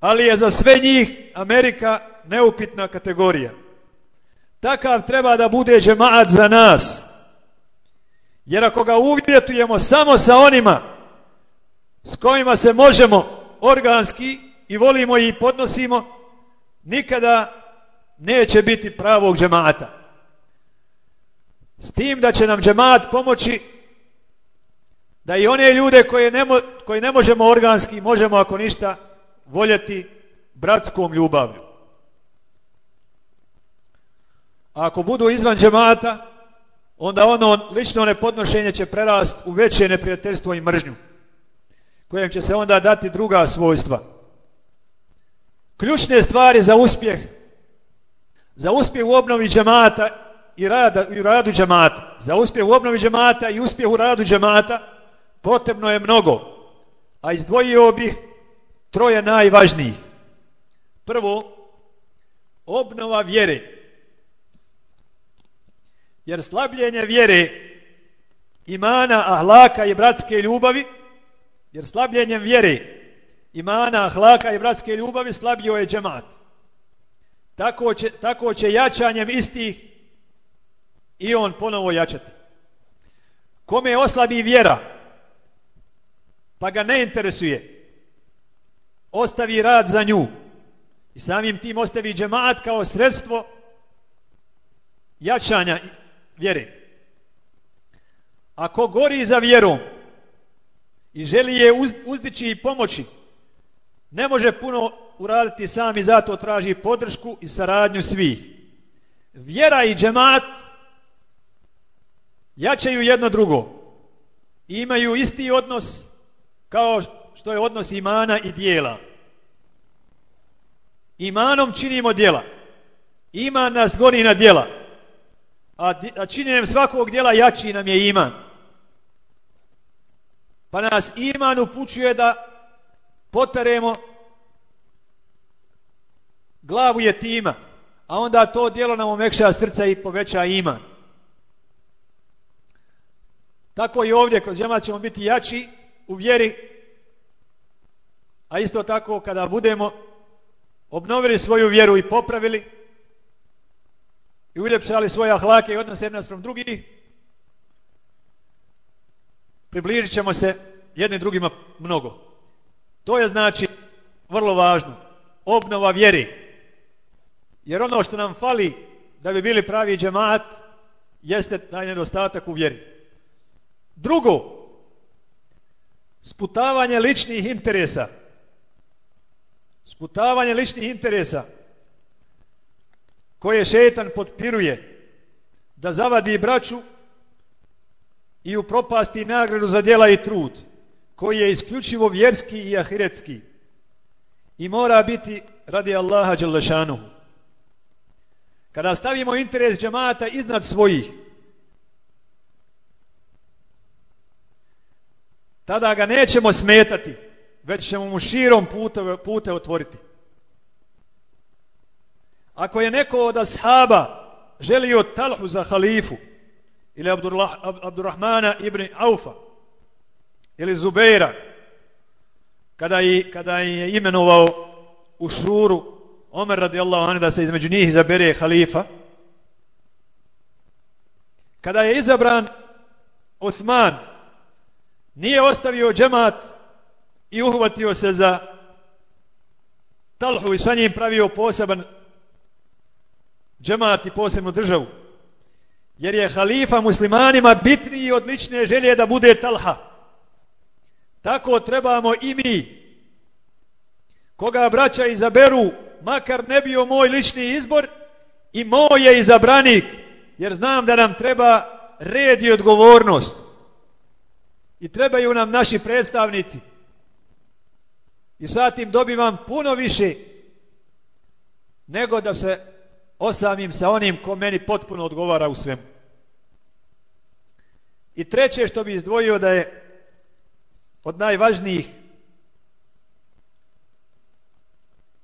Ali je za sve njih Amerika neupitna kategorija. Takav treba da bude džemaat za nas. Jer ako ga uvjetujemo samo sa onima s kojima se možemo organski i volimo i podnosimo, nikada neće biti pravog džemata. S tim da će nam džemat pomoći da i one ljude koje ne, koje ne možemo organski, možemo ako ništa voljeti bratskom ljubavlju. A ako budu izvan džemata, onda ono lično nepodnošenje će prerast u veće neprijateljstvo i mržnju, kojem će se onda dati druga svojstva. Ključne stvari za uspjeh, za uspjeh u obnovi džemata i, rada, i radu džemata, za uspjeh u obnovi džemata i uspjeh u radu džemata, potrebno je mnogo, a izdvojio bih troje najvažnijih. Prvo, obnova vjere. Jer slabljenje vjere, imana, ahlaka i bratske ljubavi, jer slabljenjem vjere, imana, ahlaka i bratske ljubavi slabio je džemat. Tako će, tako će jačanjem istih i on ponovo jačati. Kome oslabi vjera, pa ga ne interesuje, ostavi rad za nju i samim tim ostavi džemat kao sredstvo jačanja vjere. Ako gori za vjerom i želi je uzdići i pomoći, ne može puno uraditi sam i zato traži podršku i saradnju svih. Vjera i džemat jačaju jedno drugo. imaju isti odnos kao što je odnos imana i dijela. Imanom činimo dijela. Iman nas goni na dijela a činjenjem svakog dijela jači nam je iman. Pa nas iman upućuje da potaremo glavu je tima, a onda to dijelo nam omekša srca i poveća iman. Tako i ovdje kod džema ćemo biti jači u vjeri, a isto tako kada budemo obnovili svoju vjeru i popravili, i uljepšali svoje ahlake i odnose jedna sprem drugih, približit ćemo se jednim drugima mnogo. To je znači vrlo važno. Obnova vjeri. Jer ono što nam fali da bi bili pravi džemat jeste taj nedostatak u vjeri. Drugo, sputavanje ličnih interesa. Sputavanje ličnih interesa koje šetan potpiruje da zavadi braću i u propasti nagradu za djela i trud, koji je isključivo vjerski i ahiretski i mora biti radi Allaha Đalešanu. Kada stavimo interes džemata iznad svojih, tada ga nećemo smetati, već ćemo mu širom pute, pute otvoriti. Ako je neko od ashaba želio talhu za halifu, ili Abdurrahmana ibn Aufa, ili Zubeira, kada je, kada je imenovao u šuru Omer radijallahu anhu da se između njih izabere halifa, kada je izabran Osman, nije ostavio džemat i uhvatio se za talhu i sa njim pravio poseban džemat i posebnu državu. Jer je halifa muslimanima bitniji od lične želje da bude talha. Tako trebamo i mi. Koga braća izaberu, makar ne bio moj lični izbor, i moj je izabranik, jer znam da nam treba red i odgovornost. I trebaju nam naši predstavnici. I sad tim dobivam puno više nego da se osamim sa onim ko meni potpuno odgovara u svemu. I treće što bi izdvojio da je od najvažnijih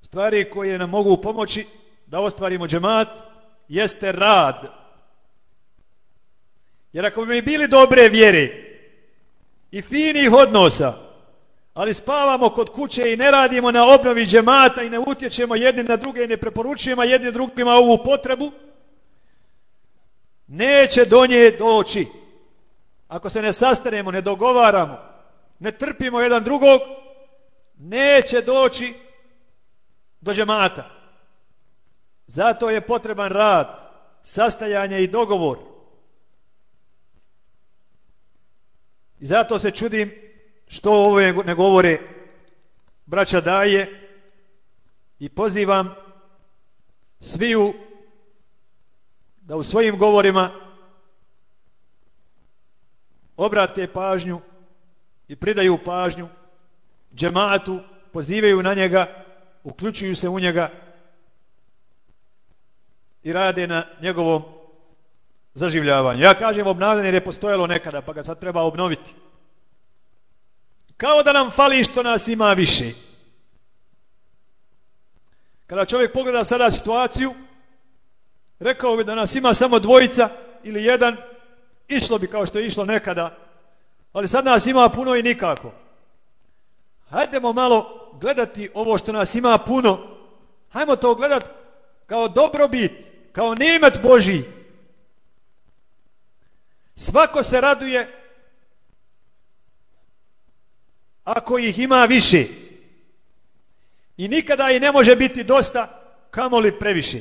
stvari koje nam mogu pomoći da ostvarimo džemat jeste rad. Jer ako bi mi bili dobre vjere i finih odnosa, ali spavamo kod kuće i ne radimo na obnovi džemata i ne utječemo jedni na druge i ne preporučujemo jedni drugima ovu potrebu, neće do nje doći. Ako se ne sastanemo, ne dogovaramo, ne trpimo jedan drugog, neće doći do džemata. Zato je potreban rad, sastajanje i dogovor. I zato se čudim što ovo ne govore braća daje i pozivam sviju da u svojim govorima obrate pažnju i pridaju pažnju džematu, pozivaju na njega, uključuju se u njega i rade na njegovom zaživljavanju. Ja kažem obnavljanje jer je postojalo nekada, pa ga sad treba obnoviti. Kao da nam fali što nas ima više. Kada čovjek pogleda sada situaciju, rekao bi da nas ima samo dvojica ili jedan, išlo bi kao što je išlo nekada, ali sad nas ima puno i nikako. Hajdemo malo gledati ovo što nas ima puno, hajmo to gledati kao dobrobit, kao nemet Boži. Svako se raduje ako ih ima više. I nikada i ne može biti dosta, kamoli previše.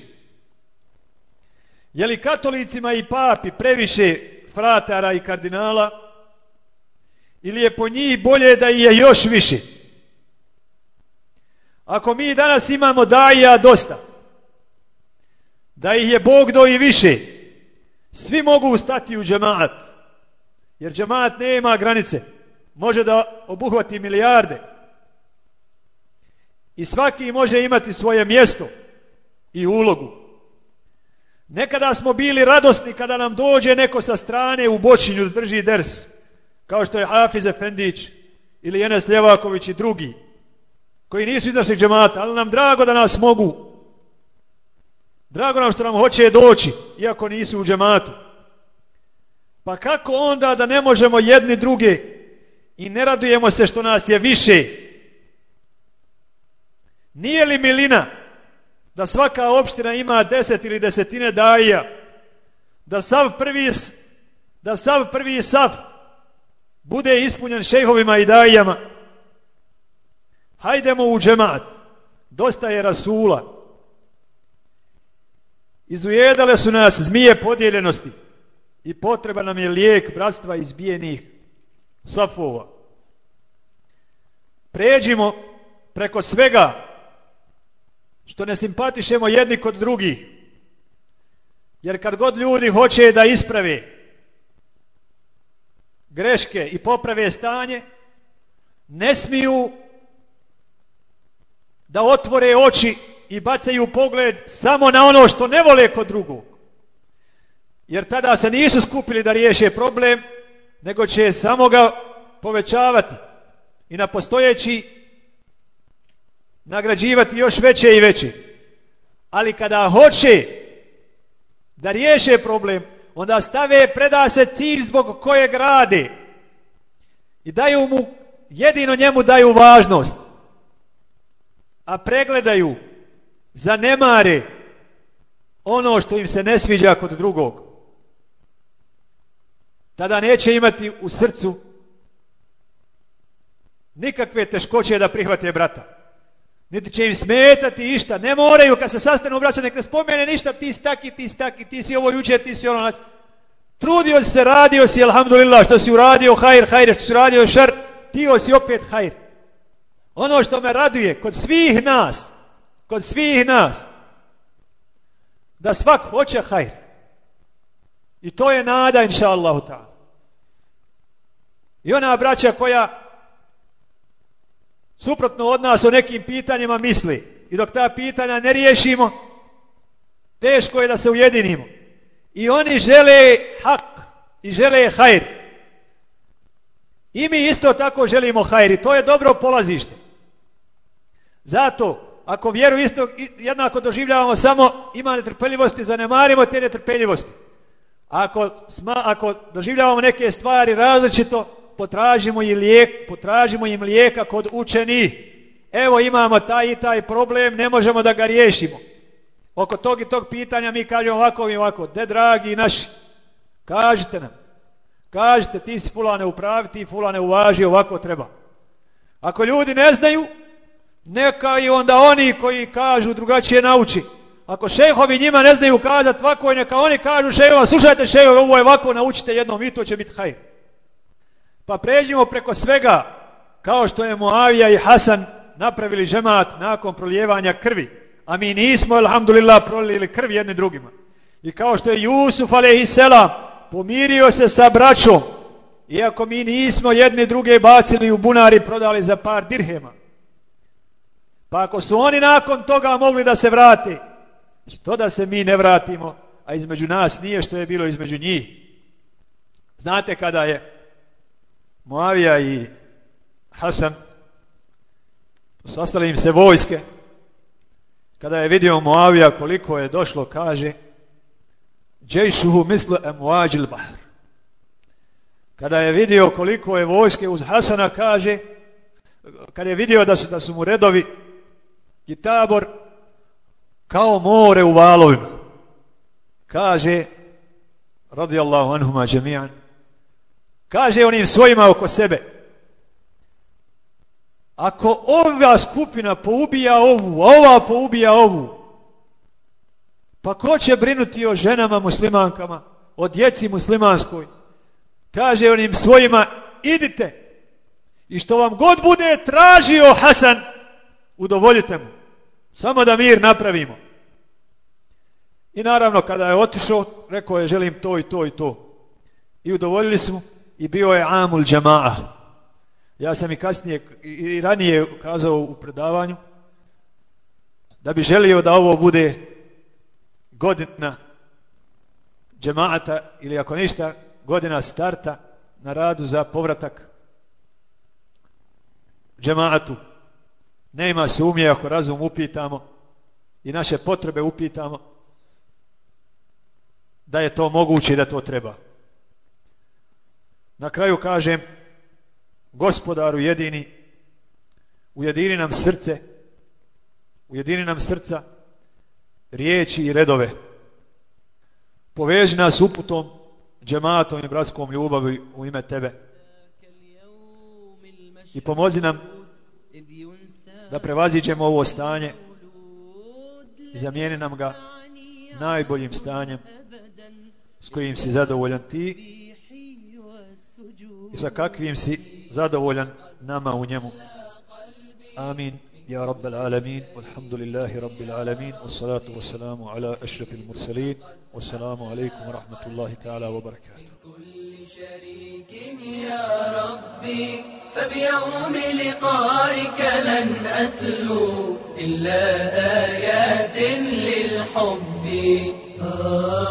Je li katolicima i papi previše fratara i kardinala, ili je po njih bolje da ih je još više? Ako mi danas imamo daja dosta, da ih je Bog do i više, svi mogu ustati u džemaat, jer džemaat nema granice može da obuhvati milijarde. I svaki može imati svoje mjesto i ulogu. Nekada smo bili radosni kada nam dođe neko sa strane u bočinju da drži ders, kao što je Hafiz Efendić ili Enes Ljevaković i drugi, koji nisu iz našeg džemata, ali nam drago da nas mogu. Drago nam što nam hoće doći, iako nisu u džematu. Pa kako onda da ne možemo jedni druge i ne radujemo se što nas je više. Nije li milina da svaka opština ima deset ili desetine daja, da sav prvi, da sav prvi sav bude ispunjen šejhovima i dajama. Hajdemo u džemat, dosta je rasula. Izujedale su nas zmije podijeljenosti i potreba nam je lijek bratstva izbijenih safova. Pređimo preko svega što ne simpatišemo jedni kod drugih. Jer kad god ljudi hoće da isprave greške i poprave stanje, ne smiju da otvore oči i bacaju pogled samo na ono što ne vole kod drugog. Jer tada se nisu skupili da riješe problem, nego će samo ga povećavati i na postojeći nagrađivati još veće i veće. Ali kada hoće da riješe problem, onda stave, preda se cilj zbog kojeg rade. I daju mu, jedino njemu daju važnost. A pregledaju, zanemare ono što im se ne sviđa kod drugog. Tada neće imati u srcu nikakve teškoće da prihvate brata. Niti će im smetati išta. Ne moraju kad se sastanu braća nek ne spomene ništa ti si taki, ti si taki, ti si ovo jučer, ti si ono. Trudio si se, radio si, alhamdulillah, što si uradio hajr, hajr, što si uradio šar, ti si opet hajr. Ono što me raduje kod svih nas, kod svih nas, da svak hoće hajr. I to je nada, inša ta'ala. I ona braća koja suprotno od nas o nekim pitanjima misli i dok ta pitanja ne riješimo, teško je da se ujedinimo. I oni žele hak i žele hajr. I mi isto tako želimo hajr i to je dobro polazište. Zato, ako vjeru isto jednako doživljavamo samo ima netrpeljivosti, zanemarimo te netrpeljivosti. Ako, sma, ako doživljavamo neke stvari različito, potražimo im lijek, potražimo im lijeka kod učeni. Evo imamo taj i taj problem, ne možemo da ga riješimo. Oko tog i tog pitanja mi kažemo ovako i ovako, de dragi naši, kažite nam, kažite ti si fulane upravi, ti fulane uvaži, ovako treba. Ako ljudi ne znaju, neka i onda oni koji kažu drugačije nauči. Ako šehovi njima ne znaju kazati ovako, neka oni kažu šehova, slušajte šehovi, ovo je ovako, naučite jednom i to će biti hajr. Pa pređimo preko svega, kao što je Muavija i Hasan napravili žemat nakon proljevanja krvi. A mi nismo, alhamdulillah, prolili krvi jedni drugima. I kao što je Jusuf, alaihisselam, pomirio se sa braćom, iako mi nismo jedni druge bacili u bunari prodali za par dirhema. Pa ako su oni nakon toga mogli da se vrate, što da se mi ne vratimo, a između nas nije što je bilo između njih. Znate kada je Moavija i Hasan sastali im se vojske kada je vidio Moavija koliko je došlo kaže džejšuhu misle emuađil bahr kada je vidio koliko je vojske uz Hasana kaže kada je vidio da su, da su mu redovi i tabor kao more u valovima kaže radijallahu anhuma džemijan Kaže onim svojima oko sebe. Ako ova skupina poubija ovu, a ova poubija ovu, pa ko će brinuti o ženama muslimankama, o djeci muslimanskoj? Kaže onim svojima, idite. I što vam god bude tražio Hasan, udovoljite mu. Samo da mir napravimo. I naravno kada je otišao, rekao je želim to i to i to. I udovoljili smo i bio je amul džama'a. Ja sam i kasnije i ranije kazao u predavanju da bi želio da ovo bude godina džemata ili ako ništa godina starta na radu za povratak džematu. Nema sumnje ako razum upitamo i naše potrebe upitamo da je to moguće i da to treba. Na kraju kažem, gospodaru jedini, ujedini nam srce, ujedini nam srca, riječi i redove. Poveži nas uputom, džematom i bratskom ljubavi u ime Tebe. I pomozi nam da prevaziđemo ovo stanje i zamijeni nam ga najboljim stanjem s kojim si zadovoljan ti i sa kakvim si zadovoljan nama u njemu. Amin. يا رب العالمين والحمد لله رب العالمين والصلاة والسلام على أشرف المرسلين والسلام عليكم ورحمة الله تعالى وبركاته كل شريك يا ربي فبيوم لقائك لن أتلو إلا آيات للحب. ah